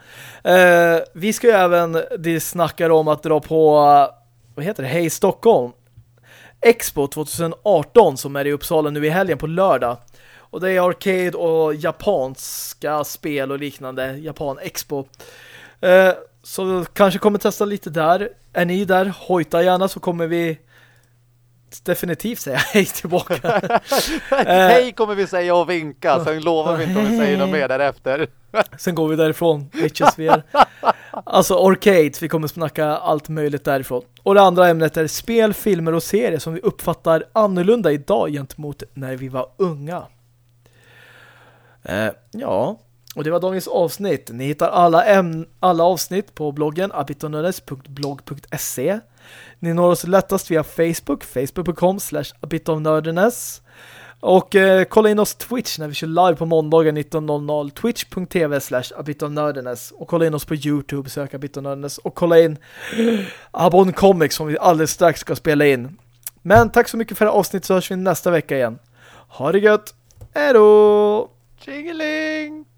Eh, vi ska ju även, det snackar om att dra på, vad heter det, Hej Stockholm. Expo 2018 som är i Uppsala nu i helgen på lördag. Och det är arcade och japanska spel och liknande. Japan Expo. Eh, så kanske kommer testa lite där. Är ni där? Hojta gärna så kommer vi definitivt säga hej tillbaka. hej kommer vi säga och vinka. Sen lovar vi inte om vi säger något mer därefter. Sen går vi därifrån. HSVR. Alltså arcade. Vi kommer snacka allt möjligt därifrån. Och det andra ämnet är spel, filmer och serier som vi uppfattar annorlunda idag gentemot när vi var unga. Eh, ja, och det var dagens avsnitt. Ni hittar alla, alla avsnitt på bloggen abitonördes.blogg.se ni når oss lättast via Facebook, facebook.com slash abitonörderness. Och eh, kolla in oss Twitch när vi kör live på måndagar 19.00 twitch.tv slash abitonördenes och kolla in oss på Youtube, sök abitonördenes och kolla in Abon Comics som vi alldeles strax ska spela in. Men tack så mycket för det här avsnittet så hörs vi nästa vecka igen. Ha det gött! Hej då! Tjingeling!